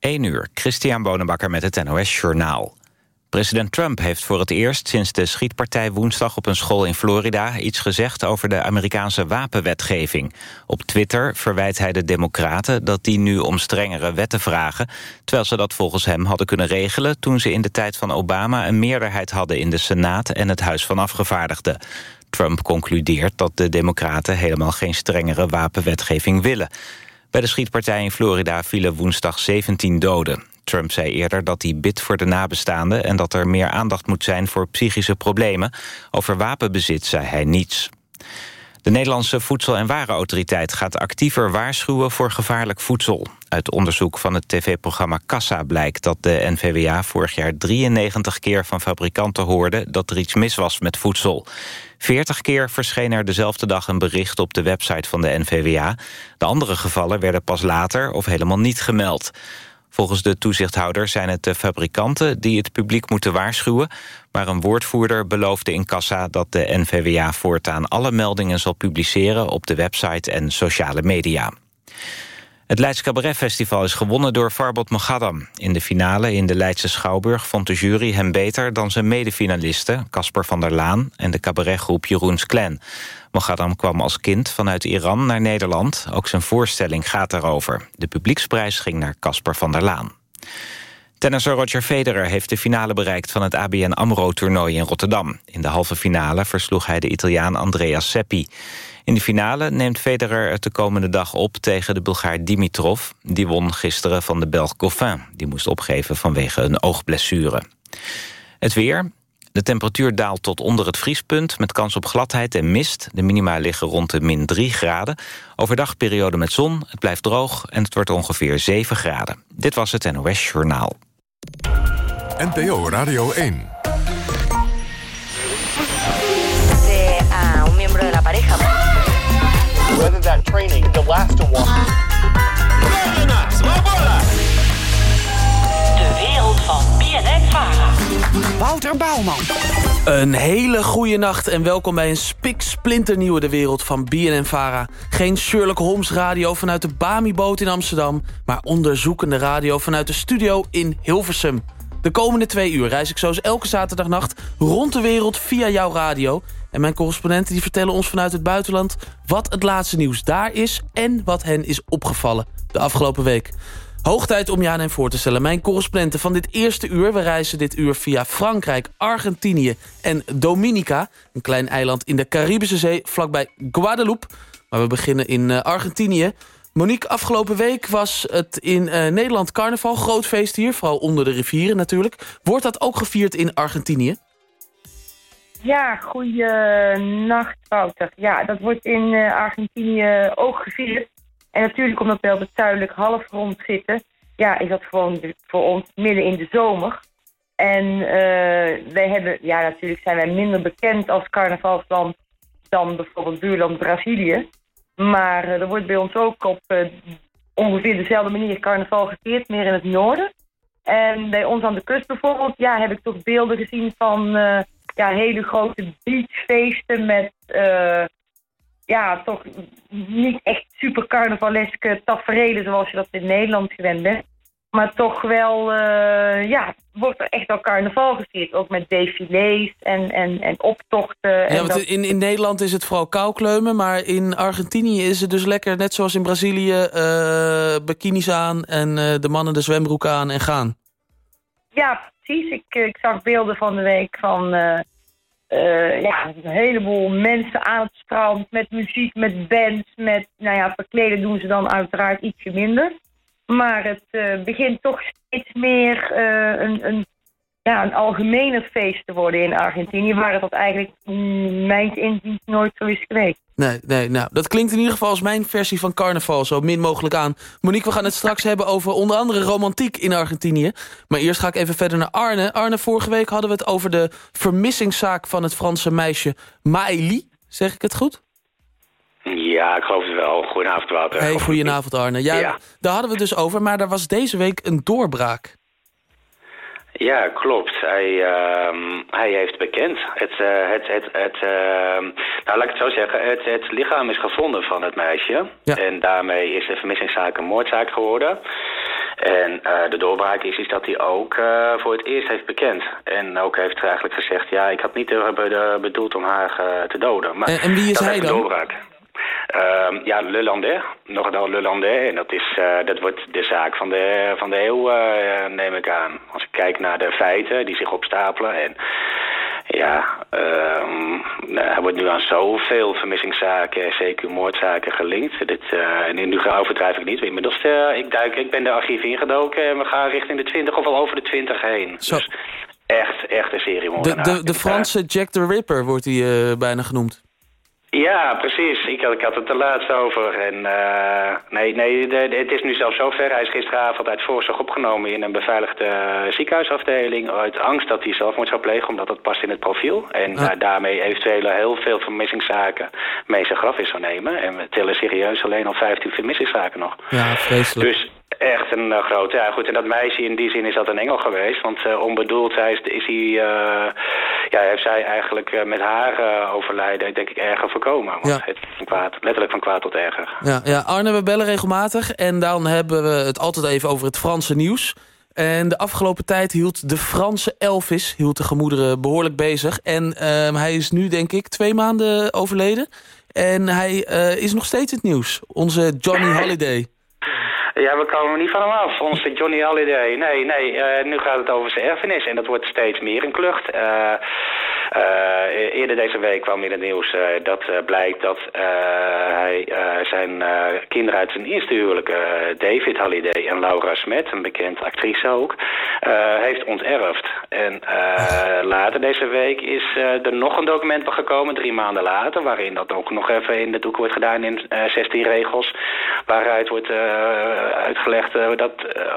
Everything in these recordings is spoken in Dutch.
1 uur, Christian Bonenbakker met het NOS Journaal. President Trump heeft voor het eerst sinds de schietpartij woensdag op een school in Florida iets gezegd over de Amerikaanse wapenwetgeving. Op Twitter verwijt hij de democraten dat die nu om strengere wetten vragen, terwijl ze dat volgens hem hadden kunnen regelen toen ze in de tijd van Obama een meerderheid hadden in de Senaat en het Huis van Afgevaardigden. Trump concludeert dat de democraten helemaal geen strengere wapenwetgeving willen. Bij de schietpartij in Florida vielen woensdag 17 doden. Trump zei eerder dat hij bidt voor de nabestaanden... en dat er meer aandacht moet zijn voor psychische problemen. Over wapenbezit zei hij niets. De Nederlandse Voedsel- en Warenautoriteit gaat actiever waarschuwen voor gevaarlijk voedsel. Uit onderzoek van het tv-programma Kassa blijkt dat de NVWA vorig jaar 93 keer van fabrikanten hoorde dat er iets mis was met voedsel. 40 keer verscheen er dezelfde dag een bericht op de website van de NVWA. De andere gevallen werden pas later of helemaal niet gemeld. Volgens de toezichthouder zijn het de fabrikanten die het publiek moeten waarschuwen... maar een woordvoerder beloofde in Kassa dat de NVWA voortaan alle meldingen zal publiceren op de website en sociale media. Het Leids Cabaret Festival is gewonnen door Farbot Mogaddam. In de finale in de Leidse Schouwburg vond de jury hem beter dan zijn medefinalisten... Casper van der Laan en de cabaretgroep Jeroens Clan. Mogaddam kwam als kind vanuit Iran naar Nederland. Ook zijn voorstelling gaat daarover. De publieksprijs ging naar Casper van der Laan. Tennisser Roger Federer heeft de finale bereikt van het ABN AMRO-toernooi in Rotterdam. In de halve finale versloeg hij de Italiaan Andrea Seppi. In de finale neemt Federer het de komende dag op tegen de Bulgaar Dimitrov. Die won gisteren van de Belg Goffin. Die moest opgeven vanwege een oogblessure. Het weer. De temperatuur daalt tot onder het vriespunt... met kans op gladheid en mist. De minima liggen rond de min 3 graden. Overdag periode met zon, het blijft droog... en het wordt ongeveer 7 graden. Dit was het NOS Journaal. NPO Radio 1. a un miembro de la pareja. Whether that training last while. De wereld van BNN Vara. Wouter Bouwman. Een hele goede nacht en welkom bij een spik splinternieuwe De Wereld van BNN Vara. Geen Sherlock Holmes radio vanuit de Bami-boot in Amsterdam... maar onderzoekende radio vanuit de studio in Hilversum. De komende twee uur reis ik zoals elke zaterdagnacht rond de wereld via jouw radio... En mijn correspondenten die vertellen ons vanuit het buitenland... wat het laatste nieuws daar is en wat hen is opgevallen de afgelopen week. Hoog tijd om je aan hen voor te stellen. Mijn correspondenten van dit eerste uur. We reizen dit uur via Frankrijk, Argentinië en Dominica. Een klein eiland in de Caribische Zee, vlakbij Guadeloupe. Maar we beginnen in uh, Argentinië. Monique, afgelopen week was het in uh, Nederland carnaval. Groot feest hier, vooral onder de rivieren natuurlijk. Wordt dat ook gevierd in Argentinië? Ja, goeienacht Wouter. Ja, dat wordt in uh, Argentinië ook gevierd. En natuurlijk omdat we op het zuidelijk halfrond zitten... ja, is dat gewoon voor ons midden in de zomer. En uh, wij hebben, ja, natuurlijk zijn wij minder bekend als carnavalsland... dan bijvoorbeeld buurland Brazilië. Maar uh, er wordt bij ons ook op ongeveer dezelfde manier carnaval gevierd, meer in het noorden. En bij ons aan de kust bijvoorbeeld, ja, heb ik toch beelden gezien van ja, hele grote beachfeesten met ja, toch niet echt super carnavaleske tafereelen zoals je dat in Nederland gewend bent. Maar toch wel, uh, ja, wordt er echt al carnaval gevierd. Ook met défilés en, en, en optochten. Ja, en want dat... in, in Nederland is het vooral koukleumen. Maar in Argentinië is het dus lekker, net zoals in Brazilië, uh, bikinis aan. En uh, de mannen de zwembroek aan en gaan. Ja, precies. Ik, ik zag beelden van de week van uh, ja, een heleboel mensen aan het strand met muziek, met bands, met, nou ja, verkleden doen ze dan uiteraard ietsje minder. Maar het uh, begint toch steeds meer een, een, ja, een algemener feest te worden in Argentinië, waar het eigenlijk mm, mijn inziens nooit zo is geweest. Nee, nee, nou, dat klinkt in ieder geval als mijn versie van carnaval zo min mogelijk aan. Monique, we gaan het straks hebben over onder andere romantiek in Argentinië. Maar eerst ga ik even verder naar Arne. Arne, vorige week hadden we het over de vermissingszaak van het Franse meisje Maëlie. Zeg ik het goed? Ja, ik geloof het wel. Goedenavond, Wouter. Hey, goedenavond, Arne. Ja, Ja. Daar hadden we het dus over, maar er was deze week een doorbraak. Ja, klopt. Hij, ehm, hij heeft bekend. Het, eh, het, het, het, ehm, nou, laat ik het zo zeggen. Het, het lichaam is gevonden van het meisje. Ja. En daarmee is de vermissingszaak een moordzaak geworden. En de doorbraak is, is dat hij ook voor het eerst heeft bekend. En ook heeft eigenlijk gezegd, ja, ik had niet bedoeld om haar te doden. Maar en, en wie is hij dan? Doorbraak. Uh, ja, Le Landais. Nogal Le Landais. En dat, is, uh, dat wordt de zaak van de, van de eeuw, uh, neem ik aan. Als ik kijk naar de feiten die zich opstapelen. En ja, um, hij wordt nu aan zoveel vermissingszaken, zeker moordzaken gelinkt. Dit, uh, en nu overdrijf ik niet. Inmiddels, ik, duik, ik ben de archief ingedoken en we gaan richting de 20 of al over de 20 heen. Zo. Dus echt, echt een serie De, de, de Franse Jack the Ripper wordt hij bijna genoemd. Ja, precies. Ik had, ik had het er laatst over. En, uh, nee, nee de, het is nu zelfs zover. Hij is gisteravond uit voorzorg opgenomen in een beveiligde ziekenhuisafdeling... uit angst dat hij zelfmoord zou plegen, omdat dat past in het profiel. En uh, daarmee eventueel heel veel vermissingszaken mee zijn graf is zou nemen. En we tellen serieus alleen al 15 vermissingszaken nog. Ja, vreselijk. Dus echt een uh, grote. Ja, goed. En dat meisje in die zin is dat een engel geweest. Want uh, onbedoeld hij is, is hij, uh, ja, heeft zij eigenlijk met haar overlijden, denk ik, erger voorkomen. Want Ja. het van kwaad, letterlijk van kwaad tot erger. Ja, ja, Arne, we bellen regelmatig en dan hebben we het altijd even over het Franse nieuws. En de afgelopen tijd hield de Franse Elvis hield de gemoederen behoorlijk bezig. En ehm, hij is nu, denk ik, twee maanden overleden. En hij eh, is nog steeds het nieuws. Onze Johnny Holiday. Ja, we komen niet van hem af. Onze Johnny Holiday. Nee, nee, uh, nu gaat het over zijn erfenis. En dat wordt steeds meer een klucht. Uh, eerder deze week kwam in het nieuws dat blijkt dat hij zijn kinderen uit zijn eerste huwelijk, David Holiday en Laura Smet, een bekend actrice ook, heeft onterfd. En later deze week is er nog een document gekomen, drie maanden later, waarin dat ook nog even in de doek wordt gedaan in 16 regels, waaruit wordt uitgelegd dat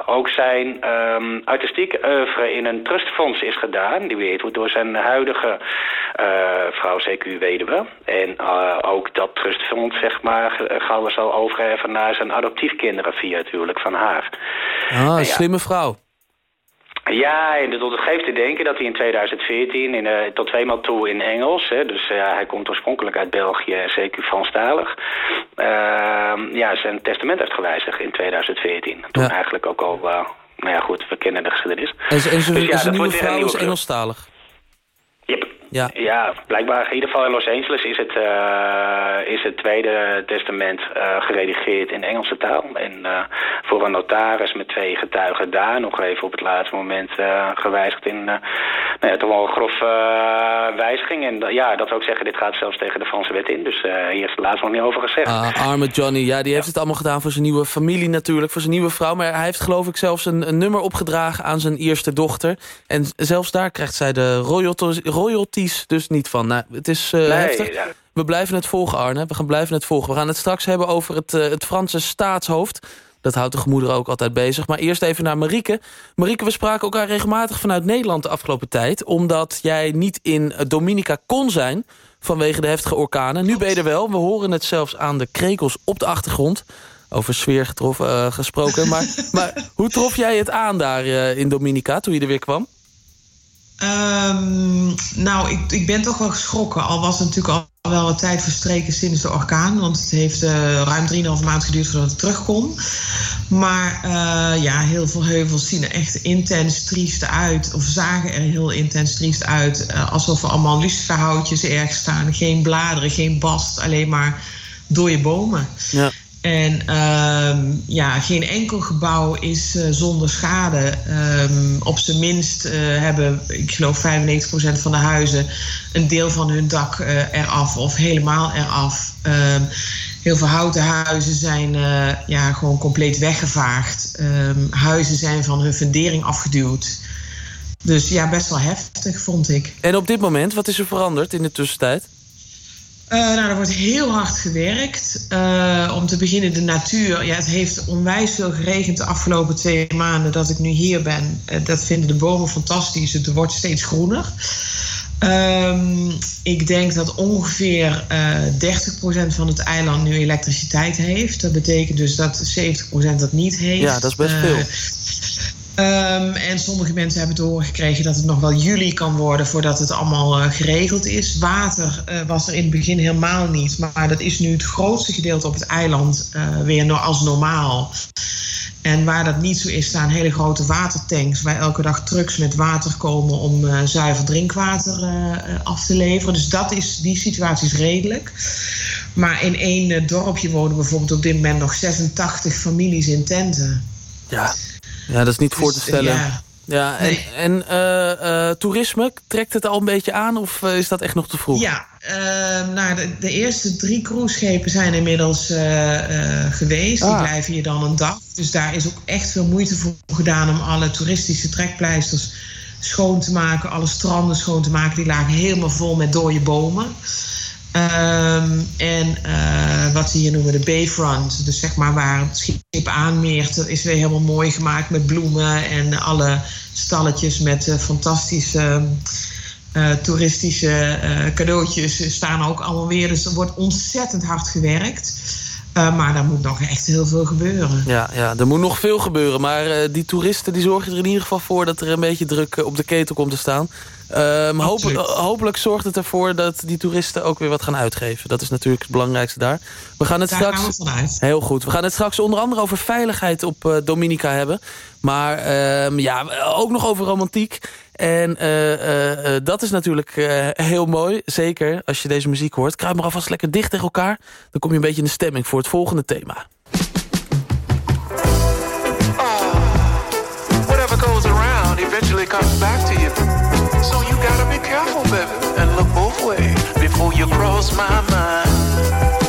ook zijn um, artistieke oeuvre in een trustfonds is gedaan. Die wordt door zijn huidige vrouw CQ Weduwe. En ook dat trustfonds, zeg maar, gauw zal overgeven naar zijn adoptiefkinderen via het huwelijk van haar. Ah, een slimme vrouw. Ja, en dat geeft te denken dat hij in 2014 in, uh, tot tweemaal toe in Engels, hè, dus uh, hij komt oorspronkelijk uit België, zeker Franstalig, uh, ja, zijn testament heeft gewijzigd in 2014. Toen Ja. eigenlijk ook al, nou ja goed, we kennen de geschiedenis. En, Dus ja, zijn dat nieuwe een vrouw is. Engelstalig. Ja. Ja, blijkbaar in ieder geval in Los Angeles is het, uh, is het tweede testament uh, geredigeerd in Engelse taal. En uh, voor een notaris met twee getuigen daar nog even op het laatste moment gewijzigd in nou ja, toch wel een grof wijziging. En ja, dat wil ook zeggen, dit gaat zelfs tegen de Franse wet in. Dus hier is het laatst nog niet over gezegd. Ah, arme Johnny, ja, die heeft het allemaal gedaan voor zijn nieuwe familie natuurlijk, voor zijn nieuwe vrouw. Maar hij heeft geloof ik zelfs een, een nummer opgedragen aan zijn eerste dochter. En zelfs daar krijgt zij de royalties, dus niet van. Nou, het is nee, heftig. Ja. We blijven het volgen, Arne. We gaan blijven het volgen. We gaan het straks hebben over het, uh, het Franse staatshoofd. Dat houdt de gemoederen ook altijd bezig. Maar eerst even naar Marieke. Marieke, we spraken elkaar regelmatig vanuit Nederland de afgelopen tijd. Omdat jij niet in Dominica kon zijn vanwege de heftige orkanen. Nu ben je er wel. We horen het zelfs aan de krekels op de achtergrond. Over sfeer getroffen, uh, gesproken. maar, maar hoe trof jij het aan daar uh, in Dominica toen je er weer kwam? Um, nou, ik, ik ben toch wel geschrokken. Al was het natuurlijk al wel wat tijd verstreken sinds de orkaan. Want het heeft uh, ruim 3,5 maand geduurd voordat het terug kon. Maar uh, ja, heel veel heuvels zien er echt intens triest uit. Of zagen er heel intens triest uit. Uh, alsof er allemaal luciferhoutjes ergens staan. Geen bladeren, geen bast. Alleen maar dode bomen. Ja. En uh, ja, geen enkel gebouw is uh, zonder schade. Um, op zijn minst uh, hebben, ik geloof, 95% van de huizen een deel van hun dak uh, eraf of helemaal eraf. Um, heel veel houten huizen zijn ja, gewoon compleet weggevaagd. Huizen zijn van hun fundering afgeduwd. Dus ja, best wel heftig, vond ik. En op dit moment, wat is er veranderd in de tussentijd? Uh, nou, er wordt heel hard gewerkt. Uh, om te beginnen de natuur. Ja, het heeft onwijs veel geregend de afgelopen twee maanden dat ik nu hier ben. Uh, dat vinden de bomen fantastisch. Het wordt steeds groener. Um, ik denk dat ongeveer 30% van het eiland nu elektriciteit heeft. Dat betekent dus dat 70% dat niet heeft. Ja, dat is best veel. Um, en sommige mensen hebben te horen gekregen dat het nog wel juli kan worden voordat het allemaal uh, geregeld is. Water uh, was er in het begin helemaal niet, maar dat is nu het grootste gedeelte op het eiland uh, weer als normaal. En waar dat niet zo is, staan hele grote watertanks... waar elke dag trucks met water komen om zuiver drinkwater af te leveren. Dus dat is, die situatie is redelijk. Maar in één dorpje wonen bijvoorbeeld op dit moment nog 86 families in tenten. Ja, ja dat is niet voor te dus, stellen. Ja. Ja, en, en uh, uh, toerisme, trekt het al een beetje aan of is dat echt nog te vroeg? Ja, nou, de, de, eerste drie cruiseschepen zijn inmiddels geweest. Ah. Die blijven hier dan een dag. Dus daar is ook echt veel moeite voor gedaan om alle toeristische trekpleisters schoon te maken. Alle stranden schoon te maken. Die lagen helemaal vol met dode bomen. Um, en uh, wat ze hier noemen de bayfront, dus zeg maar waar het schip aanmeert, dat is weer helemaal mooi gemaakt met bloemen en alle stalletjes met uh, fantastische uh, toeristische cadeautjes staan ook allemaal weer. Dus er wordt ontzettend hard gewerkt. maar daar moet nog echt heel veel gebeuren. Ja, ja er moet nog veel gebeuren. Maar die toeristen die zorgen er in ieder geval voor... dat er een beetje druk op de ketel komt te staan. Um, hopelijk zorgt het ervoor dat die toeristen ook weer wat gaan uitgeven. Dat is natuurlijk het belangrijkste daar. We gaan het daar straks. Gaan we vanuit. Heel goed. We gaan het straks onder andere over veiligheid op uh, Dominica hebben. Maar um, ja, ook nog over romantiek. En uh, uh, dat is natuurlijk heel mooi. Zeker als je deze muziek hoort. Kruip maar alvast lekker dicht tegen elkaar. Dan kom je een beetje in de stemming voor het volgende thema. Oh, whatever goes around eventually comes back to you. Gotta be careful, baby, and look both ways before you cross my mind.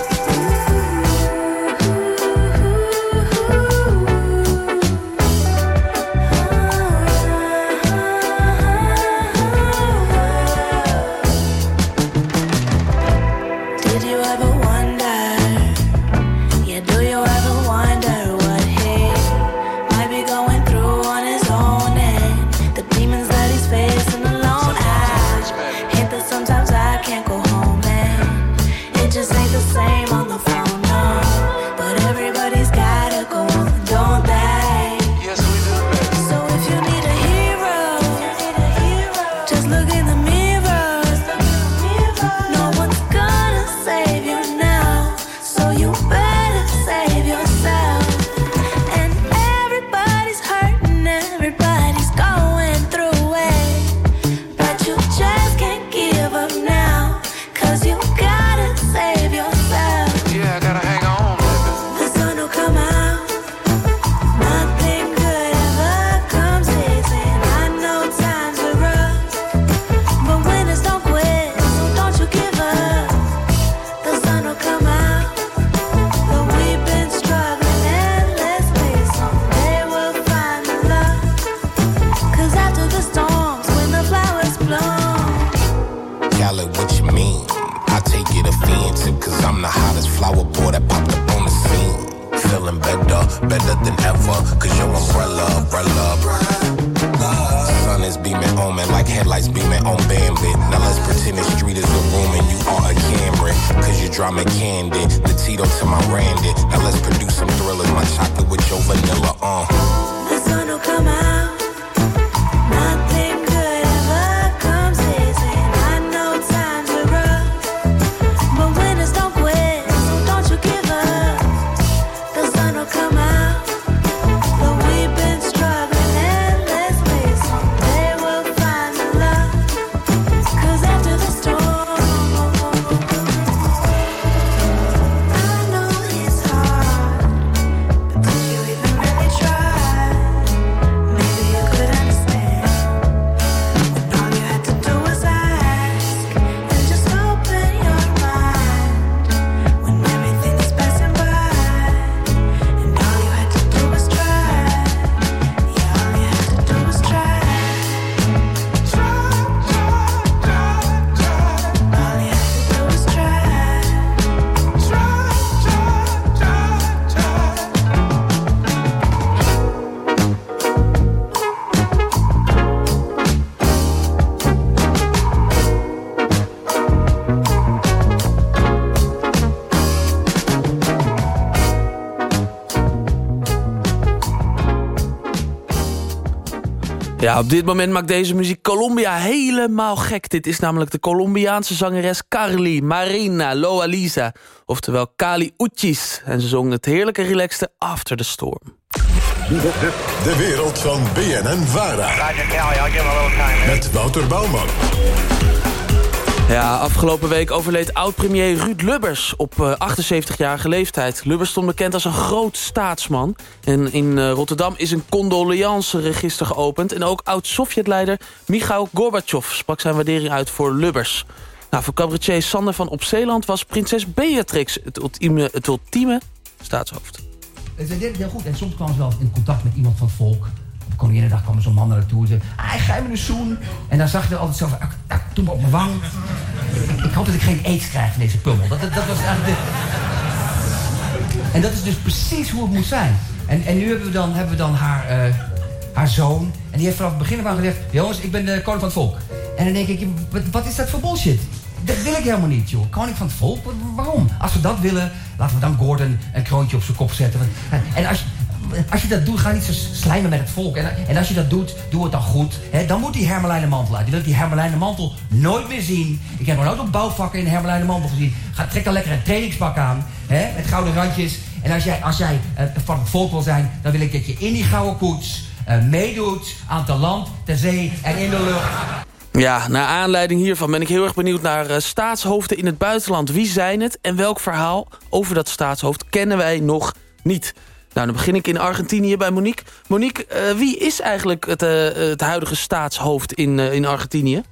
I take it offensive, cause I'm the hottest flower boy that popped up on the scene. Feeling better, better than ever, cause your umbrella, umbrella. Sun is beaming on me like headlights beaming on Bandit. Now let's pretend the street is a room and you are a camera. Cause you drama candid, the Tito to my Randy. Now let's produce some thrillers, my chocolate with your vanilla, uh. The sun will come out. Ja, op dit moment maakt deze muziek Colombia helemaal gek. Dit is namelijk de Colombiaanse zangeres Carly Marina Loaliza. Oftewel Kali Uchis. En ze zong het heerlijke relaxte After the Storm. De wereld van BNN Vara. Met Wouter Bouwman. Ja, afgelopen week overleed oud-premier Ruud Lubbers op eh, 78-jarige leeftijd. Lubbers stond bekend als een groot staatsman. En in eh, Rotterdam is een condoleanceregister geopend. En ook oud-Sovjet-leider Michail Gorbachev sprak zijn waardering uit voor Lubbers. Nou, voor cabaretier Sander van Opzeeland was prinses Beatrix het ultieme, het ultieme staatshoofd. Het heel goed. En soms kwam ze wel in contact met iemand van het volk. Op Koninginnedag kwam er zo'n man naar toe en zei... Ga je me een zoen? En dan zag je altijd zo van... ah, ah, Doe me op mijn wang. Ik hoop dat ik geen aids krijg van deze pummel. Dat, dat, was eigenlijk de... En dat is dus precies hoe het moet zijn. En, en nu hebben we dan, hebben we dan haar, eh, haar zoon. En die heeft vanaf het begin af aan gezegd... Jongens, ik ben de koning van het volk. En dan denk ik, wat, wat is dat voor bullshit? Dat wil ik helemaal niet, joh. Koning van het volk? Wa- Waarom? Als we dat willen, laten we dan Gordon een kroontje op zijn kop zetten. En als, als je dat doet, ga niet zo slijmen met het volk. En, en als je dat doet, doe het dan goed. Dan moet die hermelijnen mantel uit. Die wil die hermelijnen mantel nooit meer zien. Ik heb nog nooit op bouwvakken in een hermelijnen mantel gezien. Ga, trek dan lekker een trainingspak aan. Met gouden randjes. En als jij, als jij eh, van het volk wil zijn, dan wil ik dat je in die gouden koets... eh, meedoet aan te land, ter zee en in de lucht. Ja, naar aanleiding hiervan ben ik heel erg benieuwd naar eh, staatshoofden in het buitenland. Wie zijn het en welk verhaal over dat staatshoofd kennen wij nog niet? Nou, dan begin ik in Argentinië bij Monique. Monique, eh, wie is eigenlijk het, eh, het huidige staatshoofd in, eh, in Argentinië?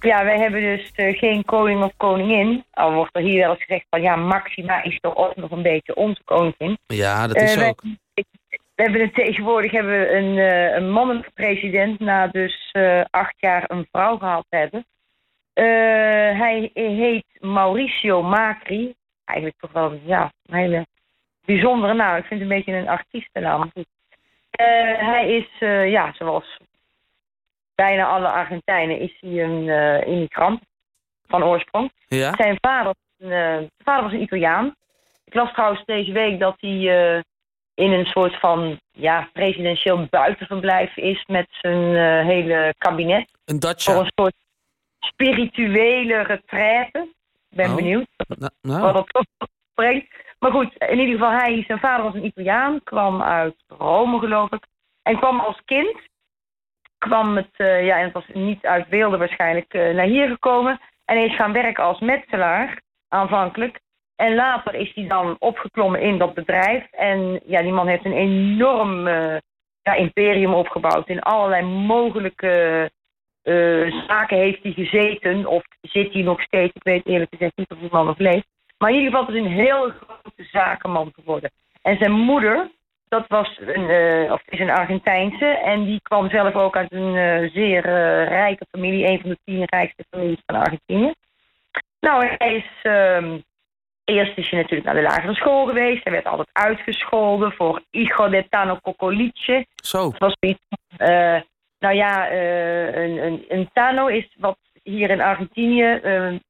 Ja, wij hebben dus geen koning of koningin. Al wordt er hier wel eens gezegd van ja, Maxima is toch ook nog een beetje onze koningin. Ja, dat is wij- ook. We hebben het tegenwoordig hebben we een, een mannelijke president na dus acht jaar een vrouw gehad te hebben. Hij heet Mauricio Macri. Eigenlijk toch wel ja, een hele bijzondere naam. Ik vind het een beetje een artiestennaam. Eh, hij is, eh, ja, zoals bijna alle Argentijnen, is hij een eh, immigrant van oorsprong. Ja? Zijn vader, zijn vader was een Italiaan. Ik las trouwens deze week dat hij in een soort van ja, presidentieel buitenverblijf is met zijn hele kabinet. Een Voor een soort spirituele retraite. Ik ben Oh. benieuwd Nou, wat nou, dat brengt. Maar goed, in ieder geval, hij, zijn vader was een Italiaan, kwam uit Rome geloof ik. En kwam als kind, kwam het, eh, ja, en het was niet uit Weelde waarschijnlijk, eh, naar hier gekomen. En is gaan werken als metselaar, aanvankelijk. En later is hij dan opgeklommen in dat bedrijf. En ja, die man heeft een enorm eh, ja, imperium opgebouwd. In allerlei mogelijke zaken heeft hij gezeten. Of zit hij nog steeds. Ik weet eerlijk gezegd niet of die man nog leeft. Maar in ieder geval is een heel grote zakenman geworden. En zijn moeder, dat was een, eh, of is een Argentijnse. En die kwam zelf ook uit een eh, zeer eh, rijke familie. Een van de tien rijkste families van Argentinië. Nou, hij is... ehm, Eerst is hij natuurlijk naar de lagere school geweest. Hij werd altijd uitgescholden voor hijo de Tano Cocolice. zo. Dat was zoiets. eh nou ja, een, een, een Tano is wat hier in Argentinië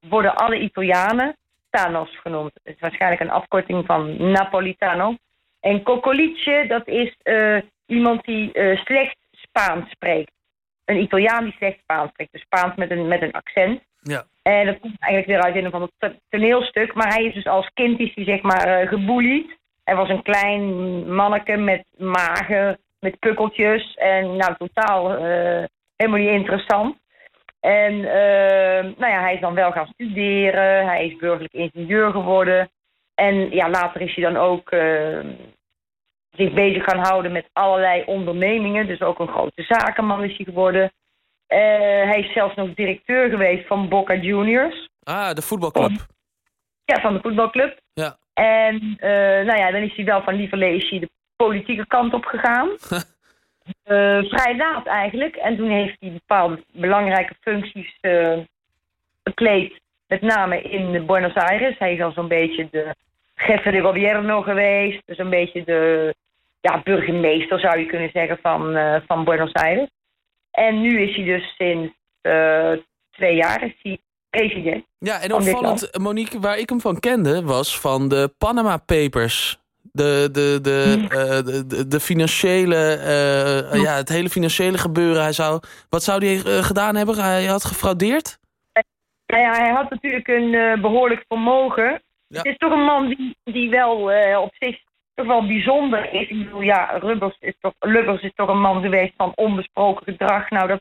worden alle Italianen Tanos genoemd. Het is waarschijnlijk een afkorting van Napolitano. En Cocolice, dat is eh, iemand die eh, slecht Spaans spreekt. Een Italiaan die slecht Spaans spreekt. Dus Spaans met een, met een accent. Ja. En dat komt eigenlijk weer uit een van het to- toneelstuk. Maar hij is dus als kind is hij zeg maar geboelied. Hij was een klein manneke met magen, met pukkeltjes. En nou, totaal helemaal niet interessant. En eh, nou ja, hij is dan wel gaan studeren. Hij is burgerlijk ingenieur geworden. En ja, later is hij dan ook eh, zich bezig gaan houden met allerlei ondernemingen. Dus ook een grote zakenman is hij geworden. Eh, hij is zelfs nog directeur geweest van Boca Juniors. Ah, de voetbalclub. Ja, van de voetbalclub. Ja. En eh, nou ja, dan is hij wel van lieverlee is hij de politieke kant op gegaan. Eh, vrij laat eigenlijk. En toen heeft hij bepaalde belangrijke functies eh bekleed. Met name in Buenos Aires. Hij is al zo'n beetje de jefe de gobierno geweest. Dus een beetje de ja, burgemeester zou je kunnen zeggen van, eh, van Buenos Aires. En nu is hij dus sinds twee jaar is hij president. Ja, en opvallend, Monique, waar ik hem van kende... was van de Panama Papers. De, de, de, eh, de, de, de financiële... eh, ja, het hele financiële gebeuren. Hij zou, wat zou hij eh, gedaan hebben? Hij had gefraudeerd? Nou ja, hij had natuurlijk een eh, behoorlijk vermogen. Ja. Het is toch een man die, die wel op zich toch wel bijzonder is. Ik bedoel, ja, Rubbers is toch, Lubbers is toch een man geweest van onbesproken gedrag. Nou, dat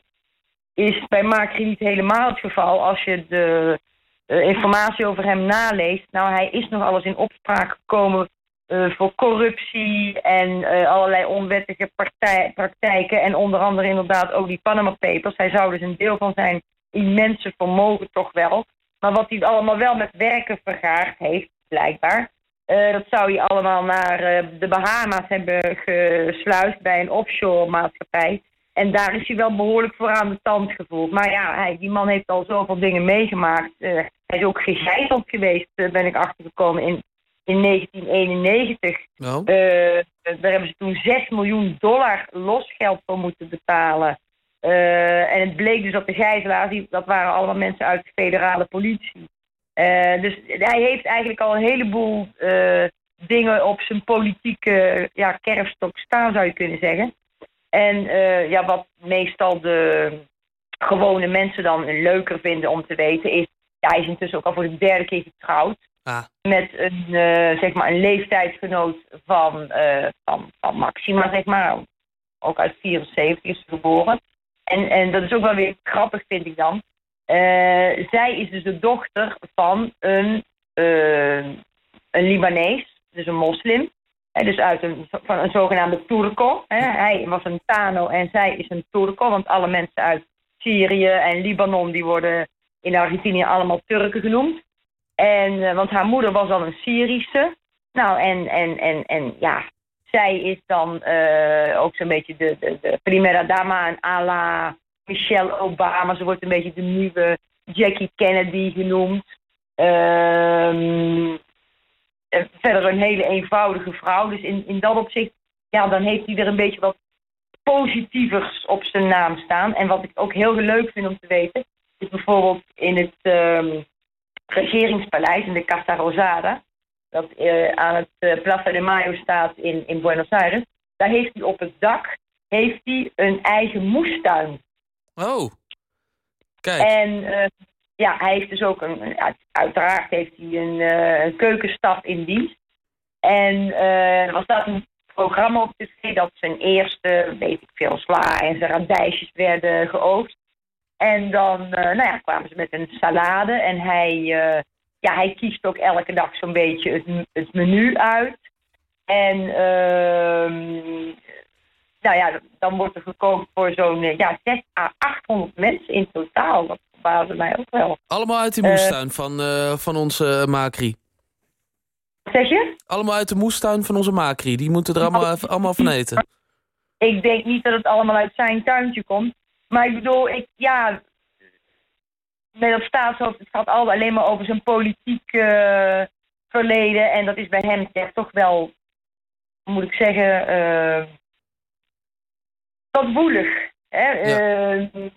is bij Macri niet helemaal het geval. Als je de informatie over hem naleest. Nou, hij is nog alles in opspraak gekomen uh, voor corruptie en uh, allerlei onwettige partij, praktijken. En onder andere inderdaad ook die Panama Papers. Hij zou dus een deel van zijn immense vermogen toch wel. Maar wat hij allemaal wel met werken vergaard heeft, blijkbaar. Uh, dat zou hij allemaal naar de Bahama's hebben gesluist bij een offshore maatschappij. En daar is hij wel behoorlijk voor aan de tand gevoeld. Maar ja, hij, die man heeft al zoveel dingen meegemaakt. hij is ook gegijzeld geweest, ben ik achtergekomen, in in 1991. Oh. Uh, daar hebben ze toen 6 miljoen dollar losgeld voor moeten betalen. Uh, en het bleek dus dat de gijzelaars, dat waren allemaal mensen uit de federale politie. Uh, dus hij heeft eigenlijk al een heleboel dingen op zijn politieke ja, kerfstok staan, zou je kunnen zeggen. En ja, wat meestal de gewone mensen dan leuker vinden om te weten is... Ja, hij is intussen ook al voor de derde keer getrouwd. Ah. Met een, uh, zeg maar een leeftijdsgenoot van, uh, van, van Maxima, zeg maar. Ook uit 74 is geboren. En, en dat is ook wel weer grappig, vind ik dan. Uh, zij is dus de dochter van een, een Libanees, dus een moslim. Dus uit een, van een zogenaamde Turco. Hè. Hij was een Tano en zij is een Turco. Want alle mensen uit Syrië en Libanon die worden in Argentinië allemaal Turken genoemd. En, uh, want haar moeder was al een Syrische. Nou, en, en, en, en ja, zij is dan uh, ook zo'n beetje de, de, de primera dama en à la Michelle Obama. Ze wordt een beetje de nieuwe Jackie Kennedy genoemd. Um, verder een hele eenvoudige vrouw. Dus in, in dat opzicht, ja, dan heeft hij er een beetje wat positievers op zijn naam staan. En wat ik ook heel leuk vind om te weten, is bijvoorbeeld in het... Um, regeringspaleis in de Casa Rosada, dat uh, aan het uh, Plaza de Mayo staat in, in Buenos Aires. Daar heeft hij op het dak heeft hij een eigen moestuin. Oh, kijk. En uh, ja, hij heeft dus ook een, uiteraard heeft hij een, een keukenstaf in dienst. En er was dat een programma op tv dat zijn eerste, weet ik veel, sla en zijn radijsjes werden geoogst. En dan uh, nou ja, kwamen ze met een salade. En hij, uh, ja, hij kiest ook elke dag zo'n beetje het, het, menu uit. En uh, nou ja, dan wordt er gekookt voor zo'n uh, ja, 6 à 800 mensen in totaal. Dat verbaasde mij ook wel. Allemaal uit die moestuin van, van onze Macri. Zeg je? Allemaal uit de moestuin van onze Macri. Die moeten er allemaal, allemaal van eten. Ik denk niet dat het allemaal uit zijn tuintje komt. Maar ik bedoel, ik, ja, met dat staatshoofd, het gaat altijd alleen maar over zijn politiek uh, verleden. En dat is bij hem toch wel, moet ik zeggen, uh, wat woelig. Hè? Ja. Uh,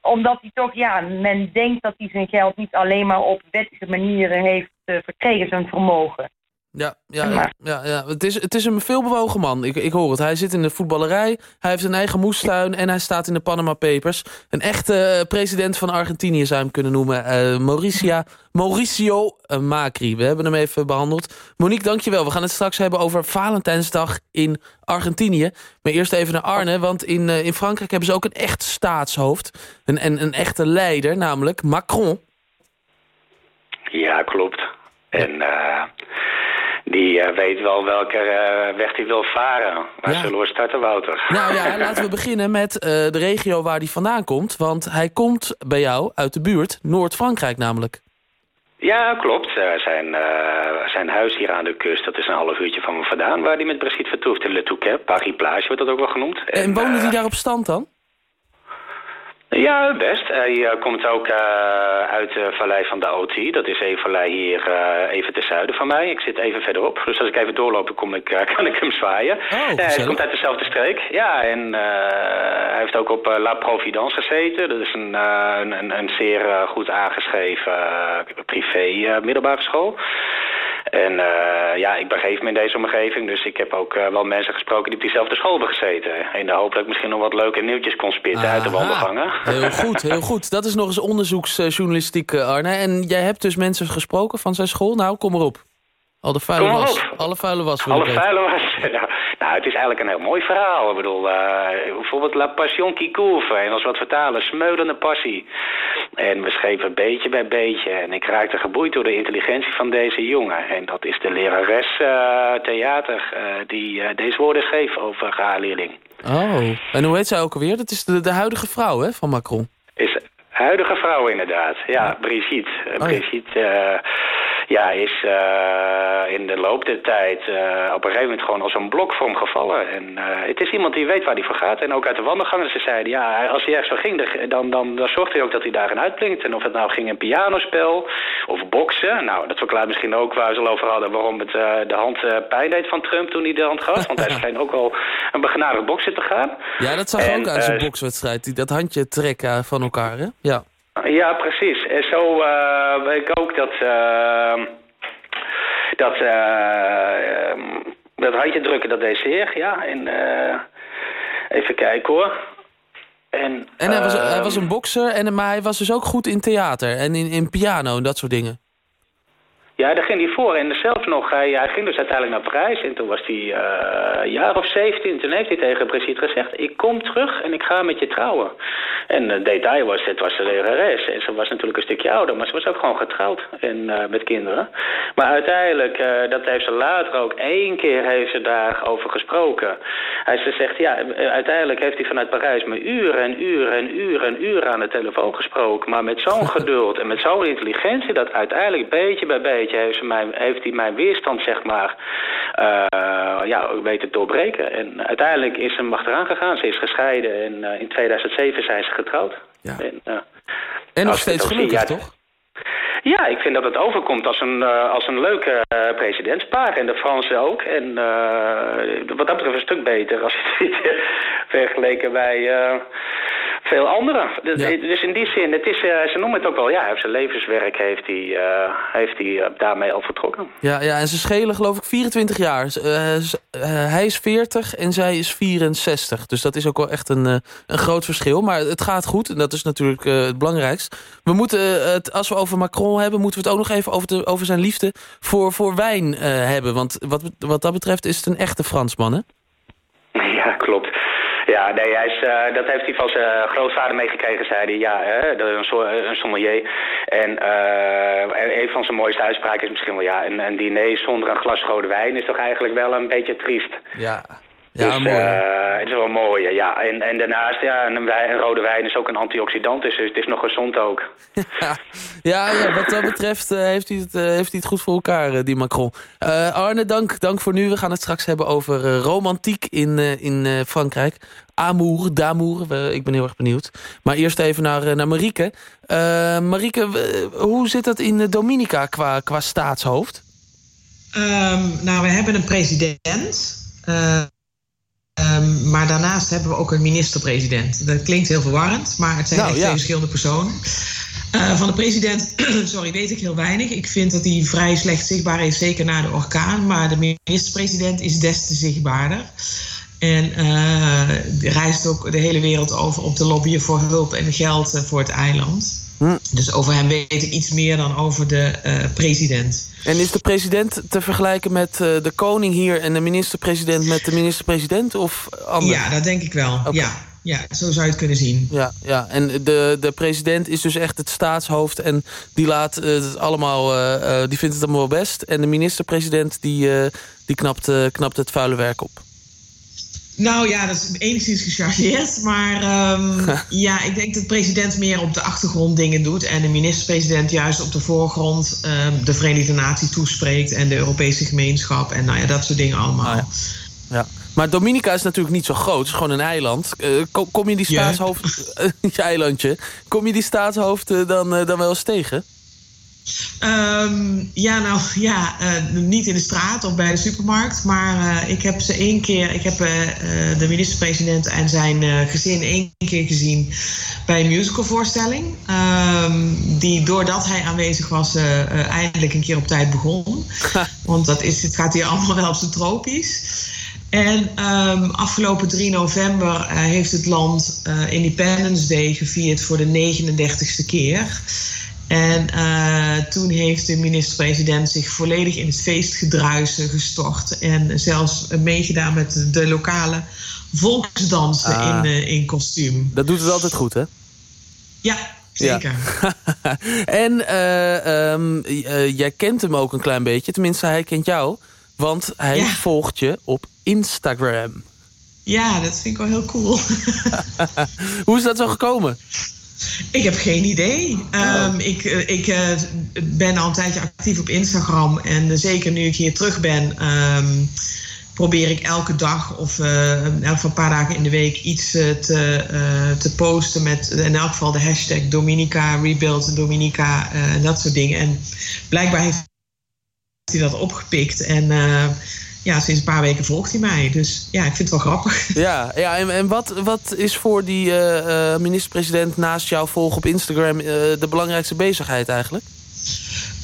omdat hij toch, ja, men denkt dat hij zijn geld niet alleen maar op wettige manieren heeft verkregen, zijn vermogen. Ja, ja, ja, ja, ja. Het, is, het is een veelbewogen man. Ik, ik hoor het. Hij zit in de voetballerij, hij heeft een eigen moestuin... en hij staat in de Panama Papers. Een echte eh, president van Argentinië zou je hem kunnen noemen. Uh, Mauricia, Mauricio uh, Macri. We hebben hem even behandeld. Monique, dankjewel. We gaan het straks hebben over Valentijnsdag in Argentinië. Maar eerst even naar Arne, want in, in Frankrijk hebben ze ook een echt staatshoofd. Een, een, een echte leider, namelijk Macron. Ja, klopt. En die uh, weet wel welke uh, weg hij wil varen. Waar ja. zullen we starten, Wouter? Nou ja, laten we beginnen met uh, de regio waar hij vandaan komt. Want hij komt bij jou uit de buurt, Noord-Frankrijk namelijk. Ja, klopt. zijn, zijn huis hier aan de kust, dat is een half uurtje van me vandaan... waar hij met Brigitte vertoeft in Le Touquet. Paris Plage wordt dat ook wel genoemd. En, en woonde hij daar op stand dan? Ja, best. Hij uh, komt ook uh, uit de vallei van de OT. Dat is een vallei hier uh, even ten zuiden van mij. Ik zit even verderop. Dus als ik even doorloop, kom ik, kan ik hem zwaaien. Oh, hij komt uit dezelfde streek. Ja, en hij heeft ook op La Providence gezeten. Dat is een, een, een, zeer goed aangeschreven privé middelbare school. En uh, ja, ik begeef me in deze omgeving, dus ik heb ook uh, wel mensen gesproken die op diezelfde school hebben gezeten. In de hoop dat ik misschien nog wat leuke nieuwtjes kon spitten uit de wandelgangen. Heel goed, heel goed. Dat is nog eens onderzoeksjournalistiek, eh, Arne. En jij hebt dus mensen gesproken van zijn school. Nou, kom erop. Al de vuile Kom was. op. Alle vuile was. Alle vuile was. Nou, nou, het is eigenlijk een heel mooi verhaal. Ik bedoel, eh, bijvoorbeeld La Passion qui couvre. En als we het vertalen, smeulende passie. En we schreven beetje bij beetje. En ik raakte geboeid door de intelligentie van deze jongen. En dat is de lerares eh, theater eh, die deze woorden schreef over haar leerling. Oh, en hoe heet zij ook alweer? Dat is de, de huidige vrouw hè, van Macron. Is huidige vrouw inderdaad. Ja, Brigitte. Oh, ja. Brigitte ja, is eh, in de loop der tijd eh, op een gegeven moment gewoon als een blokvorm gevallen. En eh, het is iemand die weet waar hij voor gaat. En ook uit de wandelgangen, ze zeiden, ja, als hij ergens voor ging, dan, dan, dan zorgde hij ook dat hij daarin uitblinkt. En of het nou ging een pianospel of boksen. Nou, dat verklaart misschien ook waar ze al over hadden waarom het de hand pijn deed van Trump toen hij de hand gaf. Want hij schijnt ook wel een begenadigd bokser te gaan. Ja, dat zag En, ook aan zijn bokswedstrijd. Die, dat handje trekken van elkaar, hè? Ja. Ja, precies. En zo eh, weet ik ook dat... eh, dat, eh, ehm, dat handje drukken, dat deed zeer, ja. En eh, even kijken hoor. En, En hij was, hij ehm, was een bokser, en, maar hij was dus ook goed in theater en in, in piano en dat soort dingen. Ja, daar ging hij voor. En zelfs nog, hij, hij ging dus uiteindelijk naar Parijs. En toen was hij eh, een jaar of 17. Toen heeft hij tegen Brigitte gezegd... ik kom terug en ik ga met je trouwen. En het detail was, het was de lerares. En ze was natuurlijk een stukje ouder. Maar ze was ook gewoon getrouwd en eh, met kinderen. Maar uiteindelijk, eh, dat heeft ze later ook één keer heeft ze daarover gesproken. Hij ze zegt, ja, eh, uiteindelijk heeft hij vanuit Parijs me uren en uren en uren en uren aan de telefoon gesproken. Maar met zo'n geduld en met zo'n intelligentie... dat uiteindelijk beetje bij beetje heeft, ze mij, heeft hij mijn weerstand, zeg maar, eh, ja, weten doorbreken. En uiteindelijk is ze hem achteraan gegaan. Ze is gescheiden en eh, in 2007 zijn ze getrouwd. Ja. En, eh, En nog steeds zie, gelukkig, ja, toch? Ja, ik vind dat het overkomt als een, eh, als een leuke eh, presidentspaar. En de Fransen ook. En eh, wat dat betreft een stuk beter als je het vergeleken bij veel anderen. Dus- Ja. Dus in die zin, het is, ze noemen het ook wel, ja, hij heeft zijn levenswerk heeft hij, heeft hij daarmee al vertrokken. Ja, ja, en ze schelen geloof ik 24 jaar. Hij is 40 en zij is 64. Dus dat is ook wel echt een, een groot verschil. Maar het gaat goed en dat is natuurlijk het belangrijkst. We moeten, het, als we over Macron hebben... moeten we het ook nog even over, de, over zijn liefde voor, voor wijn eh, hebben. Want wat, wat dat betreft is het een echte Fransman, hè? Ja, klopt. Ja, nee, hij is, eh, dat heeft hij van zijn grootvader meegekregen, zei hij. Ja, hè, een, so- een sommelier. En eh, een van zijn mooiste uitspraken is misschien wel... ja, een, een diner zonder een glas rode wijn is toch eigenlijk wel een beetje triest. Ja, ja dus, mooi. eh, het is wel mooi, ja. En, en daarnaast, ja, een, wijn- een rode wijn is ook een antioxidant, dus het is nog gezond ook. Ja, ja, ja, wat dat betreft eh, heeft, hij het, eh, heeft hij het goed voor elkaar, die Macron. Eh, Arne, dank, dank voor nu. We gaan het straks hebben over romantiek in, eh, in eh, Frankrijk. Amour, d'amour, ik ben heel erg benieuwd. Maar eerst even naar, eh, naar Marieke. Eh, Marieke, w- hoe zit dat in Dominica qua, qua staatshoofd? Ehm, nou, we hebben een president. eh, ehm, maar daarnaast hebben we ook een minister-president. Dat klinkt heel verwarrend, maar het zijn Nou, echt ja. twee verschillende personen. Eh, van de president, sorry, weet ik heel weinig. Ik vind dat hij vrij slecht zichtbaar is, zeker na de orkaan. Maar de minister-president is des te zichtbaarder. En eh, reist ook de hele wereld over om te lobbyen voor hulp en geld eh, voor het eiland. Hm. Dus over hem weet ik iets meer dan over de eh, president. En is de president te vergelijken met eh, de koning hier... en de minister-president met de minister-president? Of anders? Ja, dat denk ik wel. Ja, ja, zo zou je het kunnen zien. Ja, ja. en de, de president is dus echt het staatshoofd... en die, laat eh, het allemaal, die vindt het allemaal best. En de minister-president die, die knapt, knapt het vuile werk op. Nou ja, dat is enigszins gechargeerd. Maar ehm, ja, ik denk dat de president meer op de achtergrond dingen doet. En de minister-president juist op de voorgrond ehm, de Verenigde Naties toespreekt. En de Europese gemeenschap. En nou ja, dat soort dingen allemaal. Ah, ja. Ja. Maar Dominica is natuurlijk niet zo groot. Het is gewoon een eiland. Eh, kom, kom je die Ja. staatshoofd... eh, je eilandje. Kom je die staatshoofd dan, eh, dan wel eens tegen? Ehm, ja, nou ja, eh, niet in de straat of bij de supermarkt. Maar eh, ik heb ze één keer, ik heb eh, de minister-president en zijn gezin één keer gezien bij een musicalvoorstelling. Ehm, die doordat hij aanwezig was, eindelijk een keer op tijd begon. Want dat is, het gaat hier allemaal wel op zijn tropisch. En ehm, afgelopen 3 november heeft het land Independence Day gevierd voor de 39ste keer. En uh, toen heeft de minister-president zich volledig in het feestgedruis gestort. En zelfs meegedaan met de lokale volksdansen Ah. in, uh, in kostuum. Dat doet het altijd goed, hè? Ja, zeker. Ja. en uh, um, jij kent hem ook een klein beetje. Tenminste, hij kent jou. Want hij Ja. volgt je op Instagram. Ja, dat vind ik wel heel cool. Hoe is dat zo gekomen? Ik heb geen idee. Um, ik uh, ik uh, ben al een tijdje actief op Instagram. En uh, zeker nu ik hier terug ben, um, probeer ik elke dag of in elk geval een paar dagen in de week iets te, te posten met in elk geval de hashtag Dominica, Rebuild Dominica en dat soort dingen. En blijkbaar heeft hij dat opgepikt. En ja, sinds een paar weken volgt hij mij. Dus ja, ik vind het wel grappig. Ja, ja en, en wat, wat is voor die uh, uh, minister-president naast jou volgen op Instagram... Uh, de belangrijkste bezigheid eigenlijk?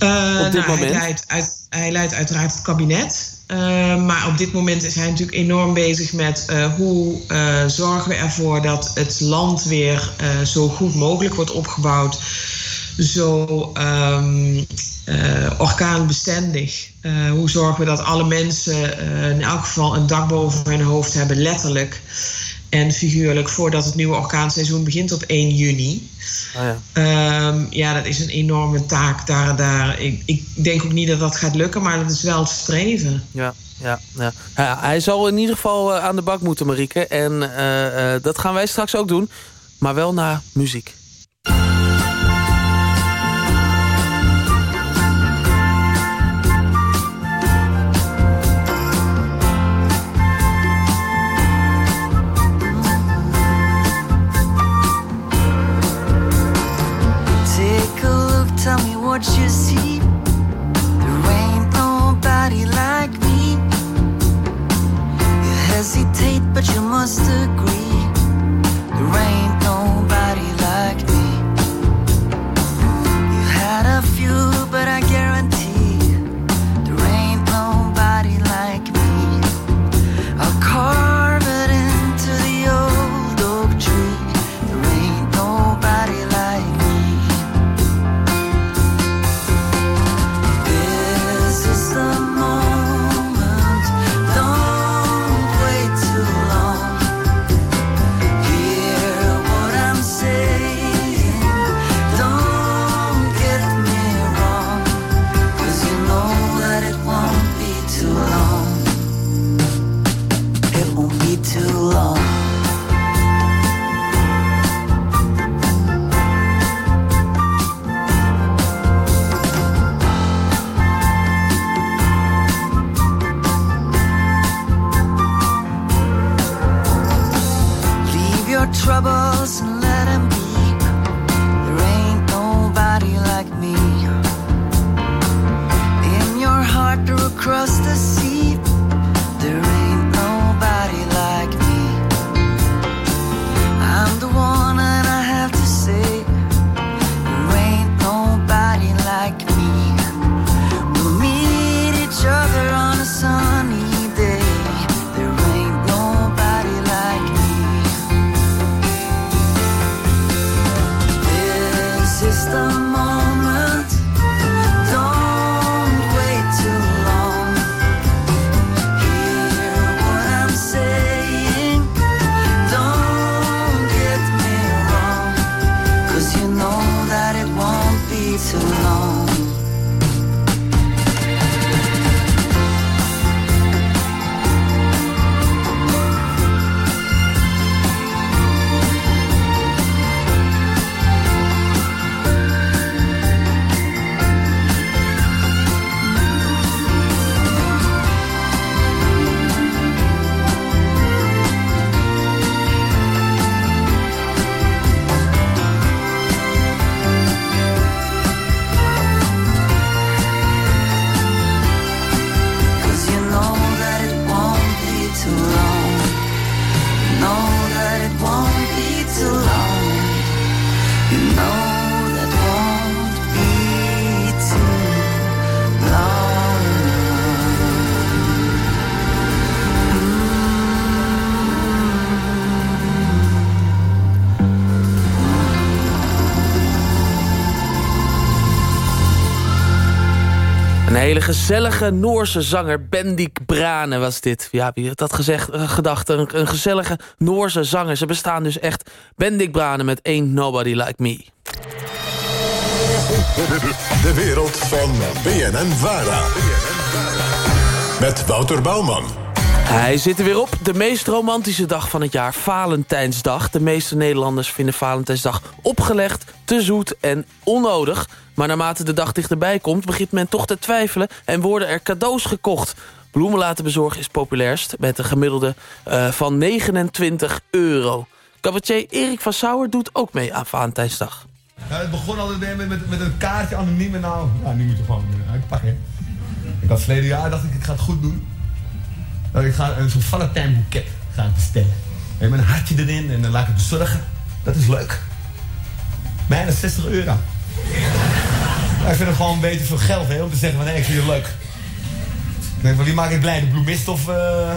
op dit nou, moment? Hij leidt, uit, hij leidt uiteraard het kabinet. maar op dit moment is hij natuurlijk enorm bezig met... hoe zorgen we ervoor dat het land weer zo goed mogelijk wordt opgebouwd... zo um, uh, orkaanbestendig. Uh, hoe zorgen we dat alle mensen uh, in elk geval een dak boven hun hoofd hebben, letterlijk en figuurlijk, voordat het nieuwe orkaanseizoen begint op 1 juni. Oh ja. Um, ja, dat is een enorme taak. Daar, daar, ik, ik, denk ook niet dat dat gaat lukken, maar dat is wel het streven. Ja, ja, ja. ja hij zal in ieder geval aan de bak moeten, Marieke. En dat gaan wij straks ook doen, maar wel naar muziek. Gezellige Noorse zanger Bendik Brane was dit. Ja, wie had dat gezegd, eh, gedacht? Een, een gezellige Noorse zanger. Ze bestaan dus echt. Bendik Brane met Ain't Nobody Like Me. De wereld van BNN Vara. Met Wouter Bouwman. Hij zit er weer op. De meest romantische dag van het jaar, Valentijnsdag. De meeste Nederlanders vinden Valentijnsdag opgelegd, te zoet en onnodig. Maar naarmate de dag dichterbij komt, begint men toch te twijfelen... en worden er cadeaus gekocht. Bloemen laten bezorgen is populairst... met een gemiddelde uh, van 29 euro. Cabaretier Erik van Sauer doet ook mee aan Valentijnsdag. Het begon altijd met, met, met een kaartje anoniem en nou... Nou, nu moet je gewoon uitpakken. Ik had verleden jaar, dacht ik, ik ga het goed doen. Ik ga een zo'n Valentijnboeket gaan bestellen. En met een hartje erin en dan laat ik het bezorgen. Dat is leuk. Bijna 60 euro. Ik vind het gewoon beetje veel geld hè, om te zeggen van nee, ik vind het leuk. Ik denk van wie maak ik blij, de bloemist of... Uh...